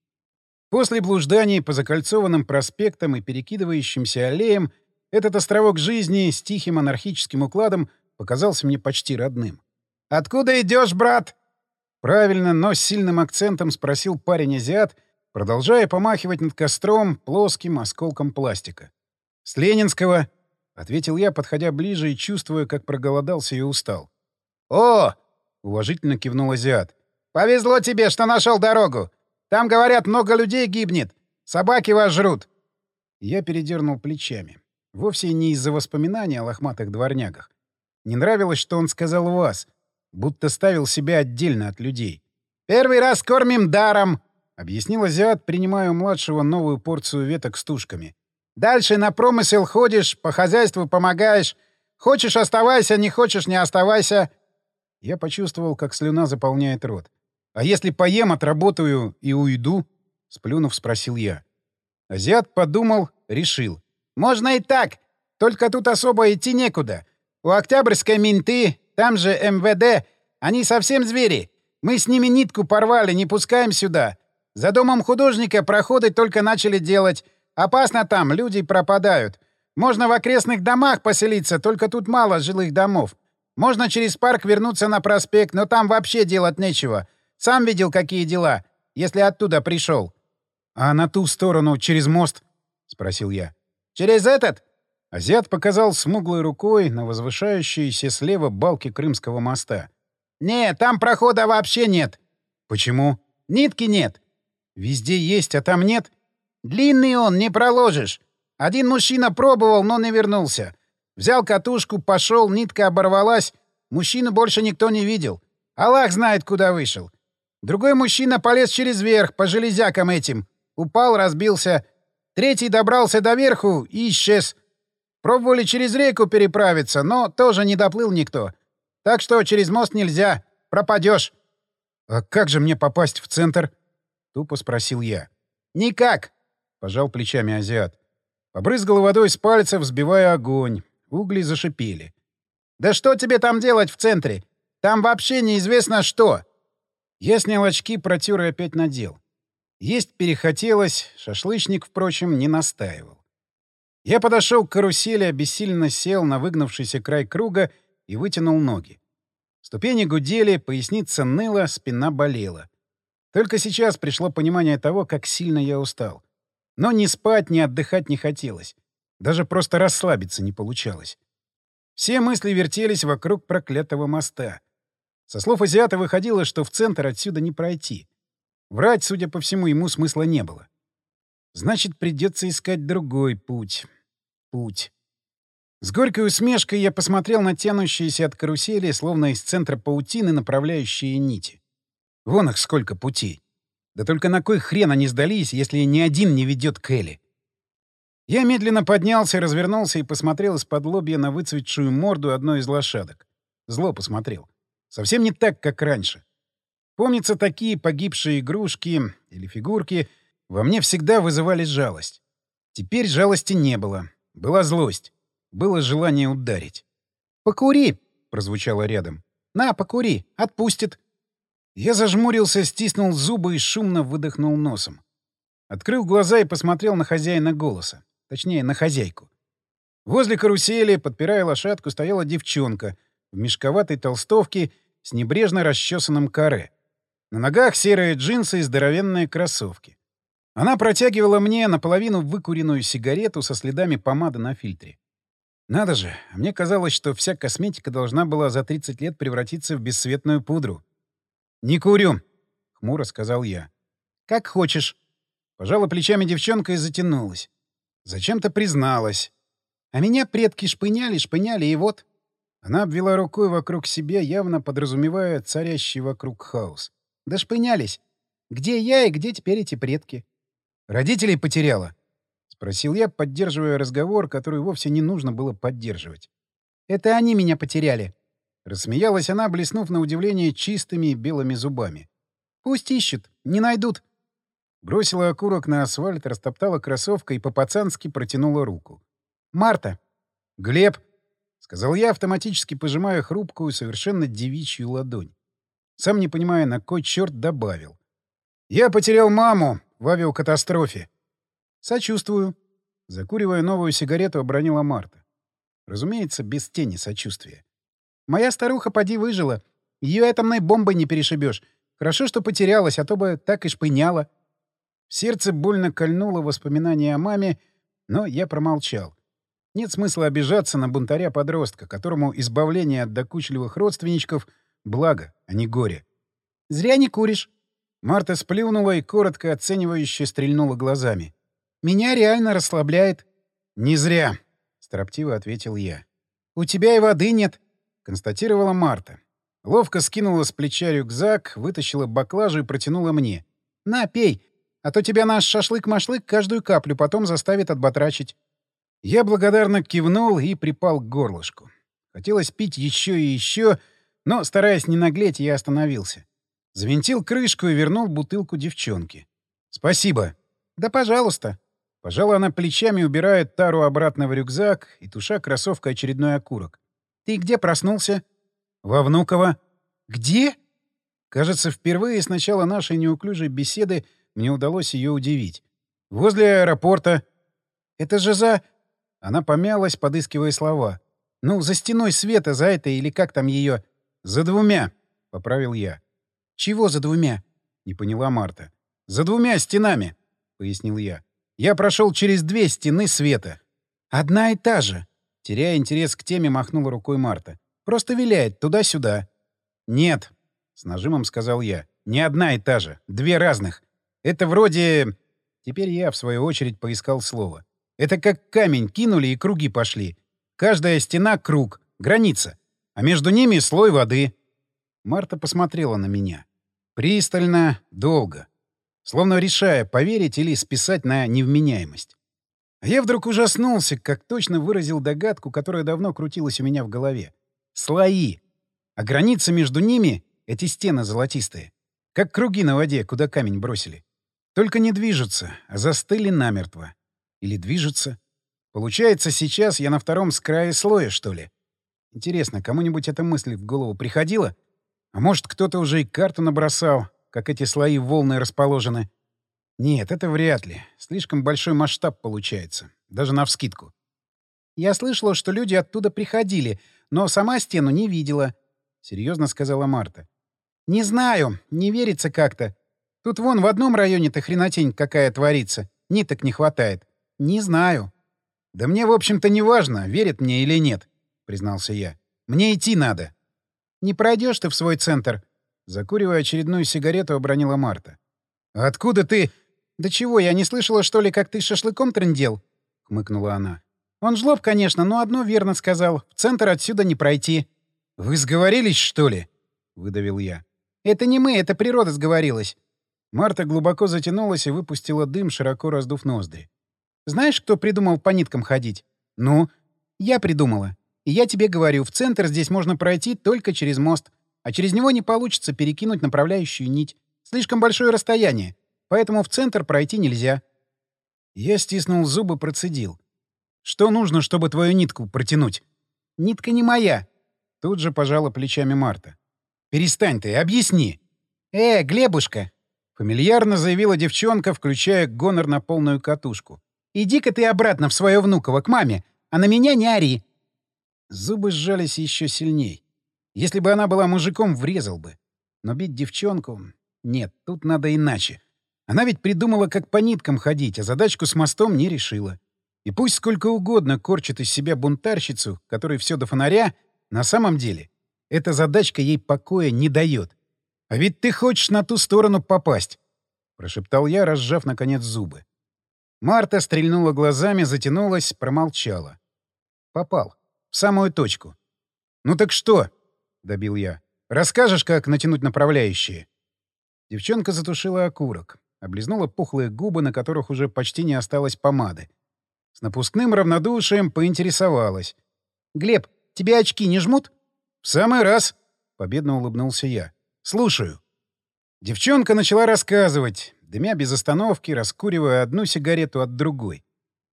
После блужданий по закольцованным проспектам и перекидывающимся аллеям этот островок жизни с тихим анархическим укладом показался мне почти родным. «Откуда идешь, брат?» Правильно, но с сильным акцентом спросил парень-азиат, продолжая помахивать над костром плоским осколком пластика. «С Ленинского», — ответил я, подходя ближе и чувствуя, как проголодался и устал. «О!» — уважительно кивнул азиат. «Повезло тебе, что нашел дорогу. Там, говорят, много людей гибнет. Собаки вас жрут». Я передернул плечами. Вовсе не из-за воспоминаний о лохматых дворнягах. Не нравилось, что он сказал «вас», будто ставил себя отдельно от людей. «Первый раз кормим даром», — объяснил азиат, принимая у младшего новую порцию веток с тушками. Дальше на промысел ходишь, по хозяйству помогаешь. Хочешь — оставайся, не хочешь — не оставайся. Я почувствовал, как слюна заполняет рот. «А если поем, отработаю и уйду?» — сплюнув, спросил я. Азиат подумал, решил. «Можно и так. Только тут особо идти некуда. У Октябрьской менты, там же МВД. Они совсем звери. Мы с ними нитку порвали, не пускаем сюда. За домом художника проходы только начали делать. Опасно там, люди пропадают. Можно в окрестных домах поселиться, только тут мало жилых домов. Можно через парк вернуться на проспект, но там вообще делать нечего. Сам видел, какие дела, если оттуда пришел. — А на ту сторону, через мост? — спросил я. — Через этот? Азиат показал смуглой рукой на возвышающиеся слева балки Крымского моста. — Нет, там прохода вообще нет. — Почему? — Нитки нет. — Везде есть, а там нет? — Длинный он, не проложишь. Один мужчина пробовал, но не вернулся. Взял катушку, пошел, нитка оборвалась. Мужчину больше никто не видел. Аллах знает, куда вышел. Другой мужчина полез через верх, по железякам этим. Упал, разбился. Третий добрался до верху и исчез. Пробовали через реку переправиться, но тоже не доплыл никто. Так что через мост нельзя. Пропадешь. — А как же мне попасть в центр? — тупо спросил я. — Никак. — пожал плечами азиат. Побрызгал водой с пальцев, взбивая огонь. Угли зашипели. «Да что тебе там делать в центре? Там вообще неизвестно что!» Я снял очки, протер и опять надел. Есть перехотелось, шашлычник, впрочем, не настаивал. Я подошел к карусели, обессиленно сел на выгнувшийся край круга и вытянул ноги. Ступени гудели, поясница ныла, спина болела. Только сейчас пришло понимание того, как сильно я устал. Но ни спать, ни отдыхать не хотелось. Даже просто расслабиться не получалось. Все мысли вертелись вокруг проклятого моста. Со слов азиата выходило, что в центр отсюда не пройти. Врать, судя по всему, ему смысла не было. Значит, придется искать другой путь. Путь. С горькой усмешкой я посмотрел на тянущиеся от карусели, словно из центра паутины, направляющие нити. Вон их сколько путей. Да только на кой хрен они сдались, если ни один не ведет к Элли? Я медленно поднялся, развернулся и посмотрел из-под лобья на выцветшую морду одной из лошадок. Зло посмотрел. Совсем не так, как раньше. Помнится, такие погибшие игрушки или фигурки во мне всегда вызывали жалость. Теперь жалости не было. Была злость. Было желание ударить. «Покури!» — прозвучало рядом. «На, покури! Отпустит!» Я зажмурился, стиснул зубы и шумно выдохнул носом. Открыл глаза и посмотрел на хозяина голоса. Точнее, на хозяйку. Возле карусели, подпирая лошадку, стояла девчонка в мешковатой толстовке с небрежно расчесанным каре. На ногах серые джинсы и здоровенные кроссовки. Она протягивала мне наполовину выкуренную сигарету со следами помады на фильтре. Надо же, мне казалось, что вся косметика должна была за 30 лет превратиться в бесцветную пудру. «Не курю», — хмуро сказал я. «Как хочешь». Пожала плечами девчонка и затянулась. Зачем-то призналась. А меня предки шпыняли, шпыняли, и вот... Она обвела рукой вокруг себя, явно подразумевая царящий вокруг хаос. Да шпынялись. Где я и где теперь эти предки? Родителей потеряла? — спросил я, поддерживая разговор, который вовсе не нужно было поддерживать. «Это они меня потеряли». Рассмеялась она, блеснув на удивление чистыми белыми зубами. «Пусть ищут. Не найдут». Бросила окурок на асфальт, растоптала кроссовкой и по-пацански протянула руку. «Марта». «Глеб», — сказал я, автоматически пожимая хрупкую, совершенно девичью ладонь. Сам не понимая, на кой черт добавил. «Я потерял маму в авиакатастрофе. «Сочувствую». Закуривая новую сигарету, обронила Марта. Разумеется, без тени сочувствия. «Моя старуха поди выжила. Ее атомной бомбой не перешибешь. Хорошо, что потерялась, а то бы так и шпыняла». В сердце больно кольнуло воспоминание о маме, но я промолчал. Нет смысла обижаться на бунтаря-подростка, которому избавление от докучливых родственничков — благо, а не горе. «Зря не куришь». Марта сплюнула и коротко оценивающе стрельнула глазами. Меня реально расслабляет. — Не зря, — строптиво ответил я. — У тебя и воды нет, — констатировала Марта. Ловко скинула с плеча рюкзак, вытащила баклажу и протянула мне. — На, пей, а то тебя наш шашлык-машлык каждую каплю потом заставит отбатрачить. Я благодарно кивнул и припал к горлышку. Хотелось пить еще и еще, но, стараясь не наглеть, я остановился. Завинтил крышку и вернул бутылку девчонке. «Спасибо». «Да пожалуйста». Пожала она плечами, убирает тару обратно в рюкзак и туша кроссовка очередной окурок. «Ты где проснулся?» «Во Внуково». «Где?» Кажется, впервые с начала нашей неуклюжей беседы мне удалось ее удивить. «Возле аэропорта». «Это же за...» Она помялась, подыскивая слова. «Ну, за стеной света, за это или как там ее?» «За двумя», — поправил я. «Чего за двумя?» — не поняла Марта. «За двумя стенами», — пояснил я. Я прошел через две стены света. Одна и та же. Теряя интерес к теме, махнула рукой Марта. Просто виляет туда-сюда. Нет, с нажимом сказал я. Не одна и та же. Две разных. Это вроде... Теперь я, в свою очередь, поискал слово. Это как камень кинули и круги пошли. Каждая стена — круг, граница. А между ними слой воды. Марта посмотрела на меня. Пристально, долго словно решая, поверить или списать на невменяемость. А я вдруг ужаснулся, как точно выразил догадку, которая давно крутилась у меня в голове. Слои. А граница между ними — эти стены золотистые. Как круги на воде, куда камень бросили. Только не движутся, а застыли намертво. Или движутся. Получается, сейчас я на втором с края слоя, что ли? Интересно, кому-нибудь эта мысль в голову приходила? А может, кто-то уже и карту набросал, как эти слои волны расположены. Нет, это вряд ли. Слишком большой масштаб получается. Даже навскидку. Я слышала, что люди оттуда приходили, но сама стену не видела, — серьезно сказала Марта. Не знаю, не верится как-то. Тут вон в одном районе-то хренотень какая творится. Ниток не хватает. Не знаю. Да мне, в общем-то, не важно, верят мне или нет, — признался я. Мне идти надо. Не пройдешь ты в свой центр. Закуривая очередную сигарету, обронила Марта. «А «Откуда ты...» «Да чего, я не слышала, что ли, как ты шашлыком трындел?» — хмыкнула она. «Он жлоб, конечно, но одно верно сказал. В центр отсюда не пройти». «Вы сговорились, что ли?» — выдавил я. «Это не мы, это природа сговорилась». Марта глубоко затянулась и выпустила дым, широко раздув ноздри. «Знаешь, кто придумал по ниткам ходить?» «Ну?» «Я придумала. И я тебе говорю, в центр здесь можно пройти только через мост, а через него не получится перекинуть направляющую нить. Слишком большое расстояние поэтому в центр пройти нельзя. Я стиснул зубы, процедил. Что нужно, чтобы твою нитку протянуть? Нитка не моя. Тут же пожала плечами Марта. Перестань ты, объясни. Э, Глебушка. Фамильярно заявила девчонка, включая гонор на полную катушку. «Иди-ка ты обратно в свое внуково, к маме, а на меня не ори!» Зубы сжались еще сильней. Если бы она была мужиком, врезал бы. Но бить девчонку... Нет, тут надо иначе. Она ведь придумала, как по ниткам ходить, а задачку с мостом не решила. И пусть сколько угодно корчит из себя бунтарщицу, которой все до фонаря, на самом деле эта задачка ей покоя не дает. А ведь ты хочешь на ту сторону попасть, — прошептал я, разжав, наконец, зубы. Марта стрельнула глазами, затянулась, промолчала. Попал. В самую точку. «Ну так что?» — добил я. «Расскажешь, как натянуть направляющие?» Девчонка затушила окурок облизнула пухлые губы, на которых уже почти не осталось помады. С напускным равнодушием поинтересовалась. «Глеб, тебе очки не жмут?» «В самый раз!» — победно улыбнулся я. «Слушаю». Девчонка начала рассказывать, дымя без остановки, раскуривая одну сигарету от другой.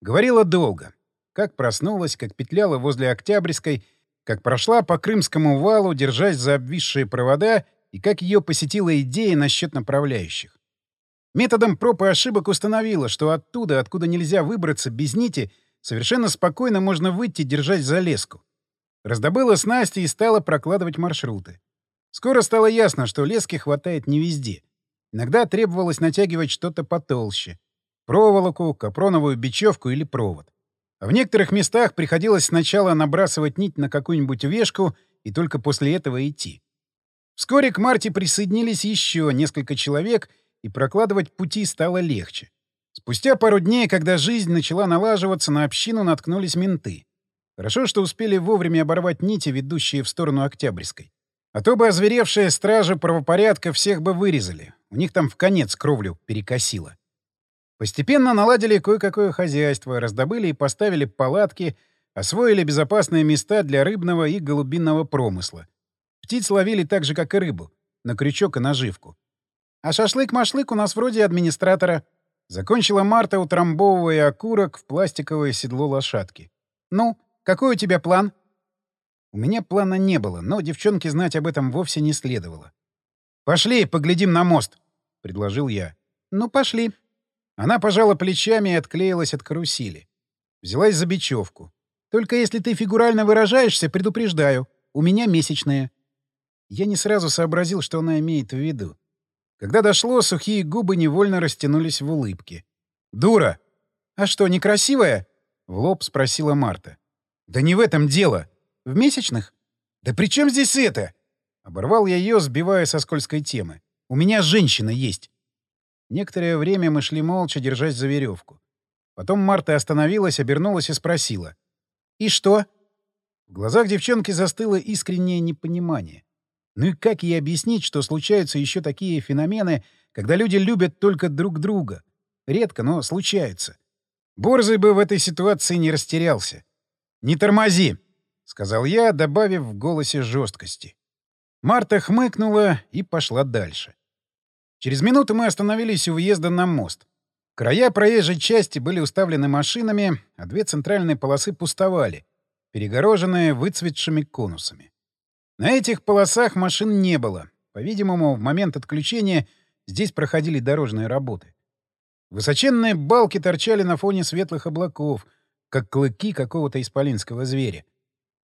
Говорила долго. Как проснулась, как петляла возле Октябрьской, как прошла по Крымскому валу, держась за обвисшие провода, и как ее посетила идея насчет направляющих. Методом проб и ошибок установила, что оттуда, откуда нельзя выбраться без нити, совершенно спокойно можно выйти, держась за леску. Раздобыла снасти и стала прокладывать маршруты. Скоро стало ясно, что лески хватает не везде. Иногда требовалось натягивать что-то потолще. Проволоку, капроновую бечевку или провод. В некоторых местах приходилось сначала набрасывать нить на какую-нибудь вешку и только после этого идти. Вскоре к Марте присоединились еще несколько человек — и прокладывать пути стало легче. Спустя пару дней, когда жизнь начала налаживаться, на общину наткнулись менты. Хорошо, что успели вовремя оборвать нити, ведущие в сторону Октябрьской. А то бы озверевшие стражи правопорядка всех бы вырезали. У них там в конец кровлю перекосило. Постепенно наладили кое-какое хозяйство, раздобыли и поставили палатки, освоили безопасные места для рыбного и голубинного промысла. Птиц ловили так же, как и рыбу, на крючок и наживку. А шашлык-машлык у нас вроде администратора. Закончила Марта, утрамбовывая окурок в пластиковое седло лошадки. «Ну, какой у тебя план?» У меня плана не было, но девчонке знать об этом вовсе не следовало. «Пошли, поглядим на мост», — предложил я. «Ну, пошли». Она пожала плечами и отклеилась от карусели. Взялась за бечевку. «Только если ты фигурально выражаешься, предупреждаю. У меня месячные». Я не сразу сообразил, что она имеет в виду. Когда дошло, сухие губы невольно растянулись в улыбке. «Дура!» «А что, некрасивая?» — в лоб спросила Марта. «Да не в этом дело. В месячных?» «Да при чем здесь это?» Оборвал я ее, сбивая со скользкой темы. «У меня женщина есть». Некоторое время мы шли молча, держась за веревку. Потом Марта остановилась, обернулась и спросила. «И что?» В глазах девчонки застыло искреннее непонимание. Ну и как ей объяснить, что случаются еще такие феномены, когда люди любят только друг друга? Редко, но случаются. Борзый бы в этой ситуации не растерялся. «Не тормози!» — сказал я, добавив в голосе жесткости. Марта хмыкнула и пошла дальше. Через минуту мы остановились у въезда на мост. Края проезжей части были уставлены машинами, а две центральные полосы пустовали, перегороженные выцветшими конусами. На этих полосах машин не было. По-видимому, в момент отключения здесь проходили дорожные работы. Высоченные балки торчали на фоне светлых облаков, как клыки какого-то исполинского зверя.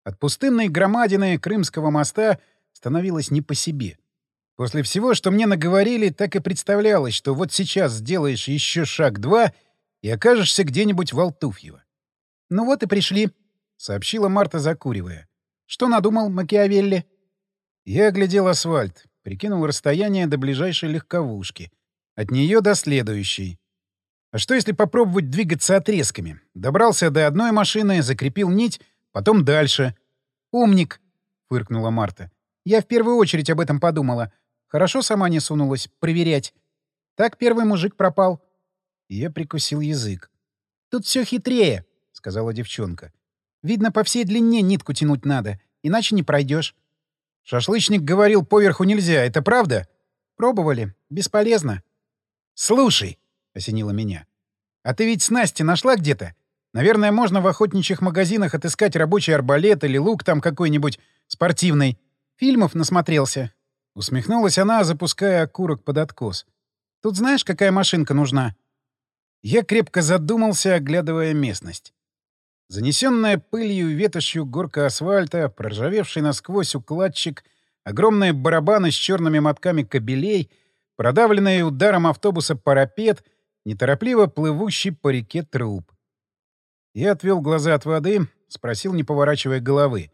От пустынной громадины Крымского моста становилось не по себе. После всего, что мне наговорили, так и представлялось, что вот сейчас сделаешь еще шаг-два и окажешься где-нибудь в Алтуфьево. «Ну вот и пришли», — сообщила Марта, закуривая. «Что надумал Макиавелли?» Я оглядел асфальт, прикинул расстояние до ближайшей легковушки. От нее до следующей. А что, если попробовать двигаться отрезками? Добрался до одной машины, закрепил нить, потом дальше. «Умник!» — фыркнула Марта. «Я в первую очередь об этом подумала. Хорошо сама не сунулась проверять. Так первый мужик пропал». Я прикусил язык. «Тут все хитрее», — сказала девчонка. «Видно, по всей длине нитку тянуть надо, иначе не пройдешь. «Шашлычник говорил, поверху нельзя. Это правда?» «Пробовали. Бесполезно». «Слушай», — осенило меня. «А ты ведь снасти нашла где-то? Наверное, можно в охотничьих магазинах отыскать рабочий арбалет или лук там какой-нибудь спортивный. Фильмов насмотрелся». Усмехнулась она, запуская окурок под откос. «Тут знаешь, какая машинка нужна?» Я крепко задумался, оглядывая местность. Занесенная пылью и ветошью горка асфальта, проржавевший насквозь укладчик, огромные барабаны с черными мотками кабелей — продавленный ударом автобуса парапет, неторопливо плывущий по реке труп. Я отвел глаза от воды, спросил, не поворачивая головы.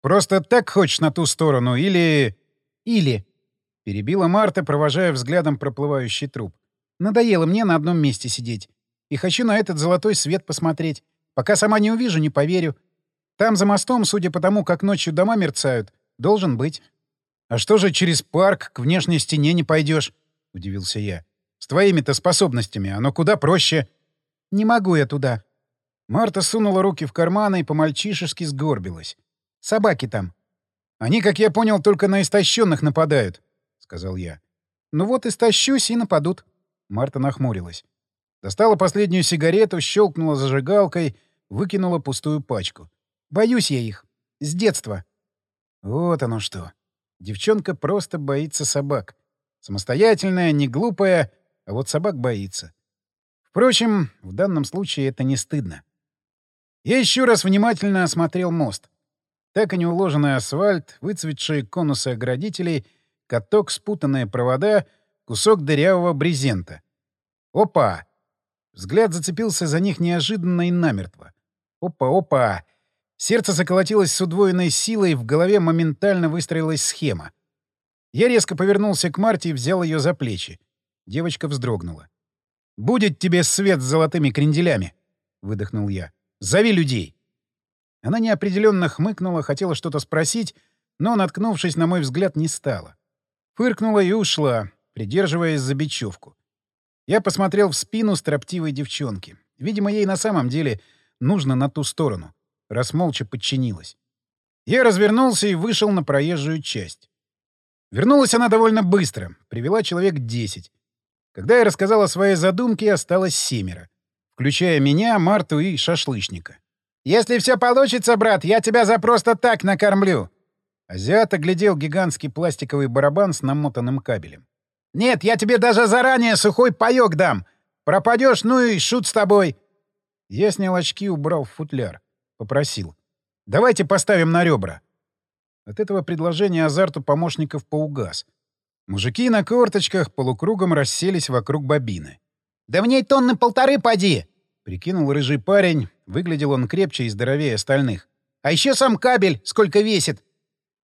«Просто так хочешь на ту сторону или...» «Или...» — перебила Марта, провожая взглядом проплывающий труп. «Надоело мне на одном месте сидеть. И хочу на этот золотой свет посмотреть. Пока сама не увижу, не поверю. Там за мостом, судя по тому, как ночью дома мерцают, должен быть. «А что же через парк к внешней стене не пойдешь? удивился я. «С твоими-то способностями оно куда проще». «Не могу я туда». Марта сунула руки в карманы и по-мальчишески сгорбилась. «Собаки там». «Они, как я понял, только на истощенных нападают», — сказал я. «Ну вот истощусь и нападут». Марта нахмурилась. Достала последнюю сигарету, щелкнула зажигалкой, выкинула пустую пачку. «Боюсь я их. С детства». «Вот оно что». Девчонка просто боится собак. Самостоятельная, не глупая, а вот собак боится. Впрочем, в данном случае это не стыдно. Я еще раз внимательно осмотрел мост. Так и не уложенный асфальт, выцветшие конусы оградителей, каток, спутанные провода, кусок дырявого брезента. Опа! Взгляд зацепился за них неожиданно и намертво. Опа-опа! Сердце заколотилось с удвоенной силой, в голове моментально выстроилась схема. Я резко повернулся к Марте и взял ее за плечи. Девочка вздрогнула. «Будет тебе свет с золотыми кренделями!» — выдохнул я. «Зови людей!» Она неопределенно хмыкнула, хотела что-то спросить, но, наткнувшись на мой взгляд, не стала. Фыркнула и ушла, придерживаясь за бечевку. Я посмотрел в спину строптивой девчонки. Видимо, ей на самом деле нужно на ту сторону раз молча подчинилась. Я развернулся и вышел на проезжую часть. Вернулась она довольно быстро, привела человек десять. Когда я рассказал о своей задумке, осталось семеро, включая меня, Марту и шашлычника. «Если все получится, брат, я тебя за просто так накормлю!» Азиат оглядел гигантский пластиковый барабан с намотанным кабелем. «Нет, я тебе даже заранее сухой паёк дам! Пропадешь, ну и шут с тобой!» Я снял очки убрал в футляр. Попросил. «Давайте поставим на ребра». От этого предложения азарт у помощников поугас. Мужики на корточках полукругом расселись вокруг бобины. «Да в ней тонны полторы поди!» — прикинул рыжий парень. Выглядел он крепче и здоровее остальных. «А еще сам кабель сколько весит!»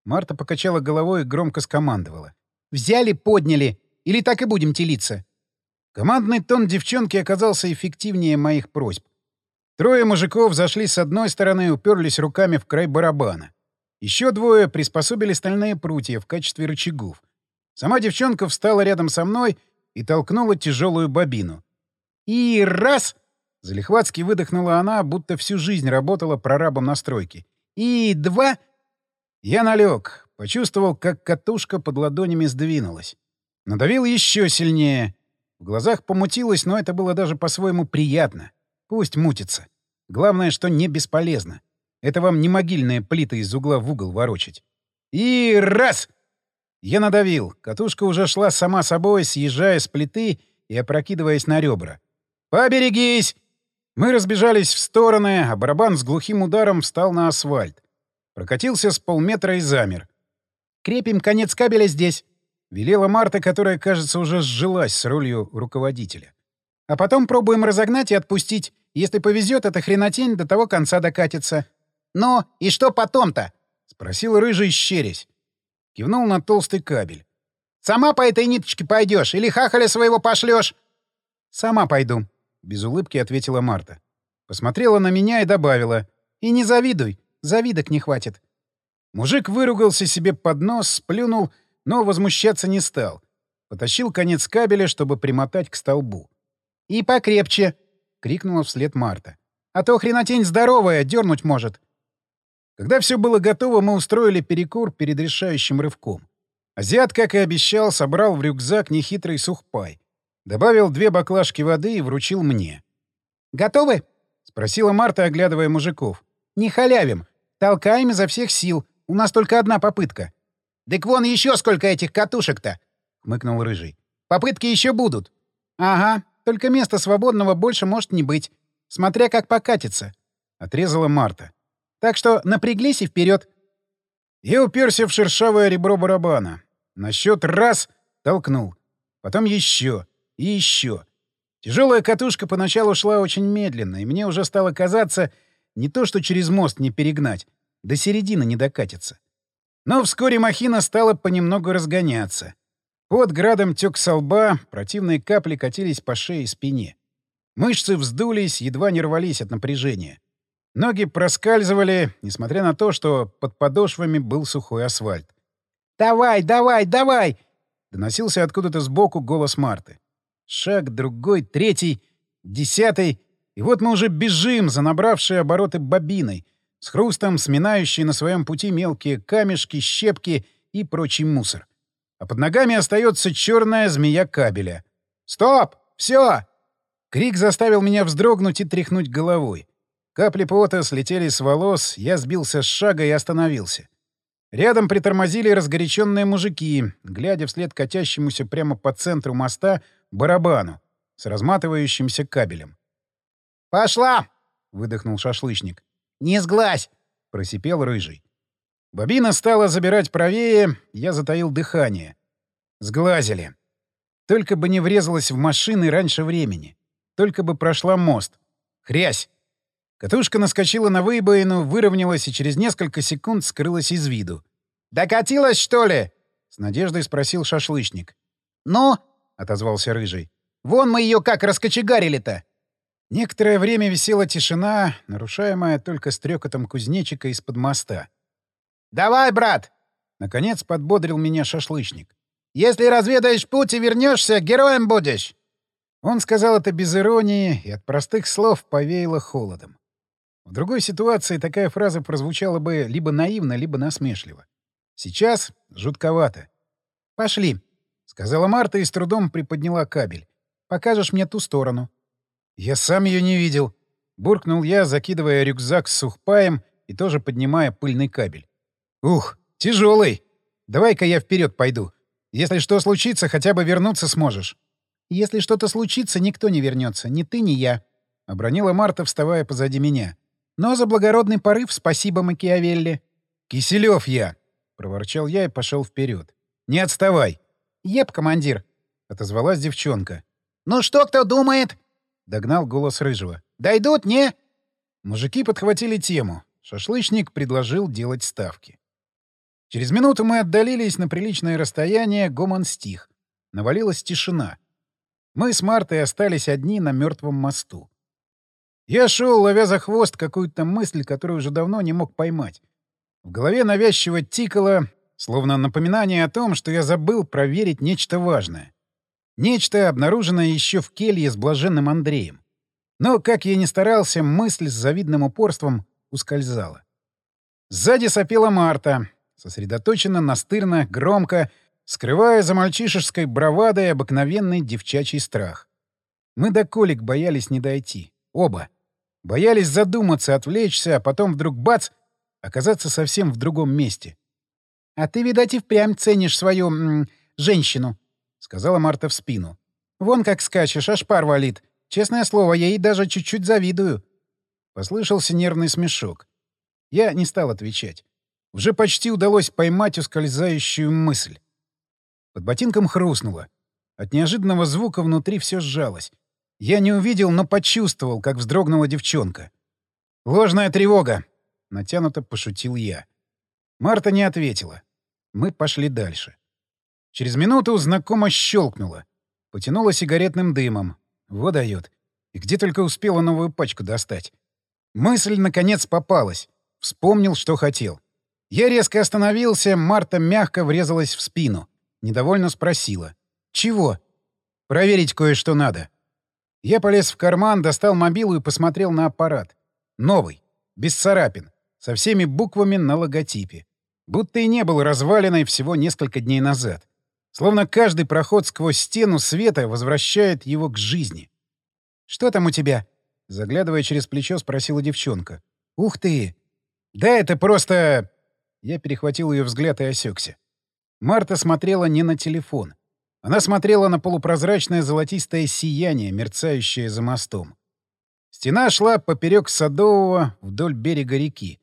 Марта покачала головой и громко скомандовала. «Взяли, подняли. Или так и будем телиться?» Командный тон девчонки оказался эффективнее моих просьб. Трое мужиков зашли с одной стороны и уперлись руками в край барабана. Еще двое приспособили стальные прутья в качестве рычагов. Сама девчонка встала рядом со мной и толкнула тяжелую бобину. «И раз!» — залихватски выдохнула она, будто всю жизнь работала прорабом на стройке. «И два!» Я налег, почувствовал, как катушка под ладонями сдвинулась. Надавил еще сильнее. В глазах помутилось, но это было даже по-своему приятно. Пусть мутится. Главное, что не бесполезно. Это вам не могильные плиты из угла в угол ворочать. И раз! Я надавил. Катушка уже шла сама собой, съезжая с плиты и опрокидываясь на ребра. «Поберегись!» Мы разбежались в стороны, а барабан с глухим ударом встал на асфальт. Прокатился с полметра и замер. «Крепим конец кабеля здесь», — велела Марта, которая, кажется, уже сжилась с ролью руководителя. «А потом пробуем разогнать и отпустить. Если повезет, эта хренотень до того конца докатится». «Ну, и что потом-то?» — спросил рыжий, щерясь. Кивнул на толстый кабель. «Сама по этой ниточке пойдешь или хахаля своего пошлешь?» «Сама пойду», — без улыбки ответила Марта. Посмотрела на меня и добавила. «И не завидуй, завидок не хватит». Мужик выругался себе под нос, сплюнул, но возмущаться не стал. Потащил конец кабеля, чтобы примотать к столбу. «И покрепче!» — крикнула вслед Марта. «А то хренотень здоровая, дернуть может!» Когда все было готово, мы устроили перекур перед решающим рывком. Азиат, как и обещал, собрал в рюкзак нехитрый сухпай. Добавил две баклажки воды и вручил мне. «Готовы?» — спросила Марта, оглядывая мужиков. «Не халявим. Толкаем изо всех сил. У нас только одна попытка». «Так вон еще сколько этих катушек-то!» — хмыкнул Рыжий. «Попытки еще будут». «Ага, только места свободного больше может не быть. Смотря как покатится», — отрезала Марта. «Так что напряглись и вперед. Я уперся в шершавое ребро барабана. На счет раз — толкнул. Потом еще. И еще. Тяжелая катушка поначалу шла очень медленно, и мне уже стало казаться не то, что через мост не перегнать, до середины не докатится. Но вскоре махина стала понемногу разгоняться. Под градом тек со лба, противные капли катились по шее и спине. Мышцы вздулись, едва не рвались от напряжения. Ноги проскальзывали, несмотря на то, что под подошвами был сухой асфальт. «Давай, давай, давай!» — доносился откуда-то сбоку голос Марты. Шаг, другой, третий, десятый. И вот мы уже бежим, за набравшие обороты бобиной, с хрустом сминающие на своем пути мелкие камешки, щепки и прочий мусор. А под ногами остается черная змея кабеля. «Стоп! Все!» Крик заставил меня вздрогнуть и тряхнуть головой. Капли пота слетели с волос, я сбился с шага и остановился. Рядом притормозили разгоряченные мужики, глядя вслед катящемуся прямо по центру моста барабану с разматывающимся кабелем. «Пошла!» — выдохнул шашлычник. «Не сглазь!» — просипел рыжий. Бобина стала забирать правее, я затаил дыхание. Сглазили. Только бы не врезалась в машины раньше времени. Только бы прошла мост. Хрясь! Катушка наскочила на выбоину, выровнялась и через несколько секунд скрылась из виду. «Докатилась, что ли?» — с надеждой спросил шашлычник. «Ну?» — отозвался Рыжий. «Вон мы ее как раскочегарили-то!» Некоторое время висела тишина, нарушаемая только стрекотом кузнечика из-под моста. «Давай, брат!» — наконец подбодрил меня шашлычник. «Если разведаешь путь и вернешься, героем будешь!» Он сказал это без иронии, и от простых слов повеяло холодом. В другой ситуации такая фраза прозвучала бы либо наивно, либо насмешливо. Сейчас жутковато. «Пошли», — сказала Марта и с трудом приподняла кабель. «Покажешь мне ту сторону». «Я сам ее не видел», — буркнул я, закидывая рюкзак с сухпаем и тоже поднимая пыльный кабель. «Ух, тяжелый! Давай-ка я вперед пойду. Если что случится, хотя бы вернуться сможешь». «Если что-то случится, никто не вернется, ни ты, ни я», — обронила Марта, вставая позади меня. Но за благородный порыв спасибо Макиавелли. «Киселев я!» — проворчал я и пошел вперед. «Не отставай!» «Еп, командир!» — отозвалась девчонка. «Ну что кто думает?» — догнал голос Рыжего. «Дойдут, не?» Мужики подхватили тему. Шашлычник предложил делать ставки. Через минуту мы отдалились на приличное расстояние, гомон стих. Навалилась тишина. Мы с Мартой остались одни на мертвом мосту. Я шел, ловя за хвост какую-то мысль, которую уже давно не мог поймать. В голове навязчиво тикало, словно напоминание о том, что я забыл проверить нечто важное. Нечто, обнаруженное еще в келье с блаженным Андреем. Но, как я ни старался, мысль с завидным упорством ускользала. Сзади сопела Марта, сосредоточенно, настырно, громко, скрывая за мальчишеской бравадой обыкновенный девчачий страх. Мы до колик боялись не дойти. Оба. Боялись задуматься, отвлечься, а потом вдруг бац — оказаться совсем в другом месте. — А ты, видать, и впрямь ценишь свою... М, женщину, — сказала Марта в спину. Вон как скачешь, аж пар валит. Честное слово, я ей даже чуть-чуть завидую. Послышался нервный смешок. Я не стал отвечать. Уже почти удалось поймать ускользающую мысль. Под ботинком хрустнуло. От неожиданного звука внутри все сжалось. Я не увидел, но почувствовал, как вздрогнула девчонка. «Ложная тревога!» — натянуто пошутил я. Марта не ответила. Мы пошли дальше. Через минуту знакомо щелкнуло. Потянуло сигаретным дымом. Вот. И где только успела новую пачку достать. Мысль, наконец, попалась. Вспомнил, что хотел. Я резко остановился, Марта мягко врезалась в спину. Недовольно спросила. «Чего?» «Проверить кое-что надо». Я полез в карман, достал мобилу и посмотрел на аппарат. Новый, без царапин, со всеми буквами на логотипе. Будто и не был разваленной всего несколько дней назад. Словно каждый проход сквозь стену света возвращает его к жизни. «Что там у тебя?» — заглядывая через плечо, спросила девчонка. «Ух ты!» «Да это просто...» Я перехватил ее взгляд и осекся. Марта смотрела не на телефон. Она смотрела на полупрозрачное золотистое сияние, мерцающее за мостом. Стена шла поперек Садового вдоль берега реки.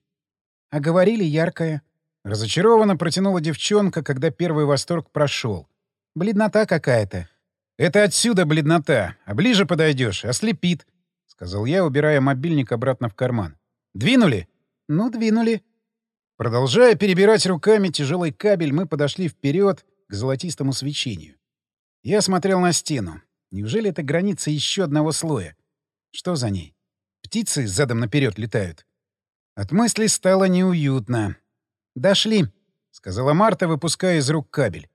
«А говорили яркое», Разочарованно протянула девчонка, когда первый восторг прошел. «Бледнота какая-то». «Это отсюда бледнота, а ближе подойдешь, ослепит», — сказал я, убирая мобильник обратно в карман. «Двинули?» «Ну, двинули». Продолжая перебирать руками тяжелый кабель, мы подошли вперед к золотистому свечению. Я смотрел на стену. Неужели это граница еще одного слоя? Что за ней? Птицы задом наперед летают. От мысли стало неуютно. «Дошли», — сказала Марта, выпуская из рук кабель.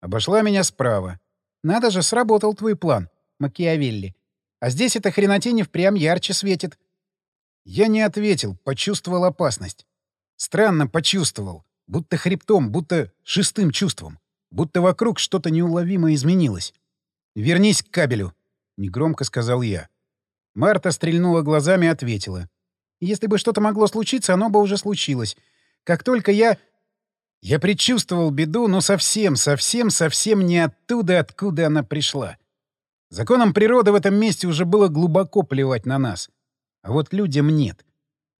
Обошла меня справа. «Надо же, сработал твой план, Макиавелли. А здесь эта хренотень впрямь ярче светит». Я не ответил, почувствовал опасность. Странно почувствовал. Будто хребтом, будто шестым чувством. Будто вокруг что-то неуловимо изменилось. «Вернись к кабелю», — негромко сказал я. Марта стрельнула глазами и ответила. «Если бы что-то могло случиться, оно бы уже случилось. Как только я... Я предчувствовал беду, но совсем, совсем, совсем не оттуда, откуда она пришла. Законам природы в этом месте уже было глубоко плевать на нас. А вот людям нет.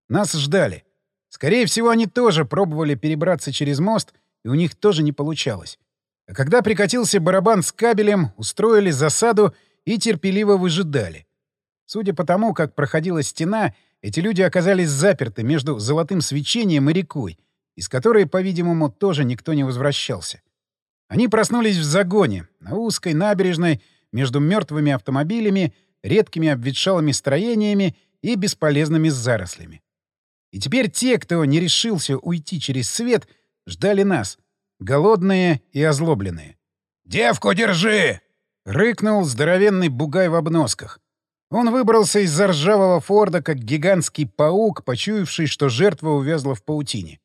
Нас ждали. Скорее всего, они тоже пробовали перебраться через мост, и у них тоже не получалось. А когда прикатился барабан с кабелем, устроили засаду и терпеливо выжидали. Судя по тому, как проходила стена, эти люди оказались заперты между золотым свечением и рекой, из которой, по-видимому, тоже никто не возвращался. Они проснулись в загоне, на узкой набережной, между мертвыми автомобилями, редкими обветшалыми строениями и бесполезными зарослями. И теперь те, кто не решился уйти через свет, ждали нас, голодные и озлобленные. «Девку держи!» — рыкнул здоровенный бугай в обносках. Он выбрался из заржавого форда, как гигантский паук, почуявший, что жертва увязла в паутине.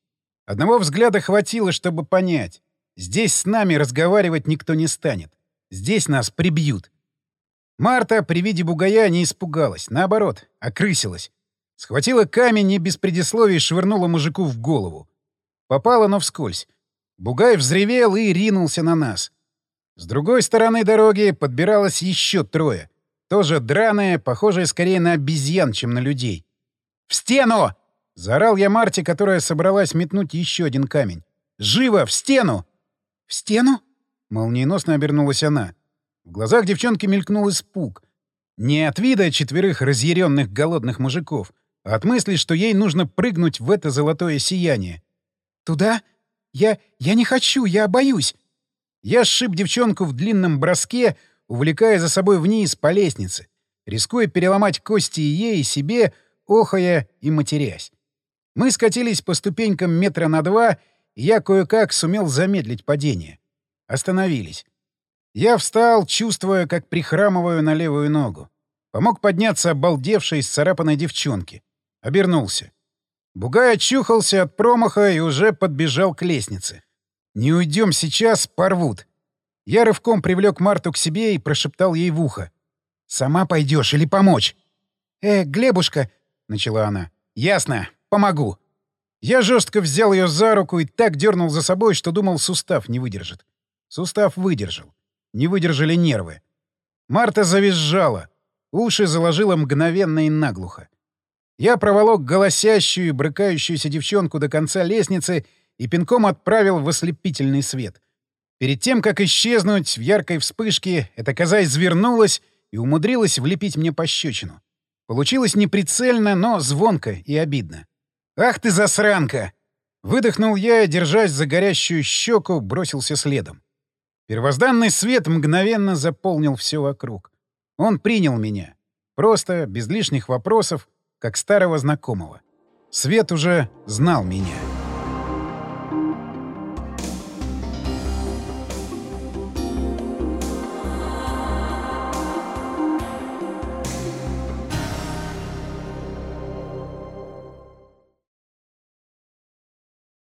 Одного взгляда хватило, чтобы понять. Здесь с нами разговаривать никто не станет. Здесь нас прибьют. Марта при виде бугая не испугалась, наоборот, окрысилась. Схватила камень и без предисловий швырнула мужику в голову. Попала, но вскользь. Бугай взревел и ринулся на нас. С другой стороны дороги подбиралось еще трое. Тоже драные, похожие скорее на обезьян, чем на людей. «В стену!» — заорал я Марте, которая собралась метнуть еще один камень. «Живо! В стену!» «В стену?» — молниеносно обернулась она. В глазах девчонки мелькнул испуг. Не от вида четверых разъяренных голодных мужиков, а от мысли, что ей нужно прыгнуть в это золотое сияние. «Туда? Я... я не хочу, я боюсь!» Я сшиб девчонку в длинном броске, увлекая за собой вниз по лестнице, рискуя переломать кости и ей, и себе, охая и матерясь. Мы скатились по ступенькам метра на два, и я кое-как сумел замедлить падение. Остановились. Я встал, чувствуя, как прихрамываю на левую ногу. Помог подняться обалдевшей из царапанной девчонки. Обернулся. Бугай очухался от промаха и уже подбежал к лестнице. «Не уйдем сейчас, порвут. Я рывком привлек Марту к себе и прошептал ей в ухо. «Сама пойдешь или помочь?» «Э, Глебушка!» — начала она. «Ясно. Помогу». Я жестко взял ее за руку и так дернул за собой, что думал, сустав не выдержит. Сустав выдержал. Не выдержали нервы. Марта завизжала. Уши заложила мгновенно и наглухо. Я проволок голосящую и брыкающуюся девчонку до конца лестницы и пинком отправил в ослепительный свет. Перед тем, как исчезнуть в яркой вспышке, эта коза извернулась и умудрилась влепить мне пощечину. Получилось неприцельно, но звонко и обидно. «Ах ты засранка!» Выдохнул я, держась за горящую щеку, бросился следом. Первозданный свет мгновенно заполнил все вокруг. Он принял меня. Просто, без лишних вопросов, как старого знакомого. Свет уже знал меня.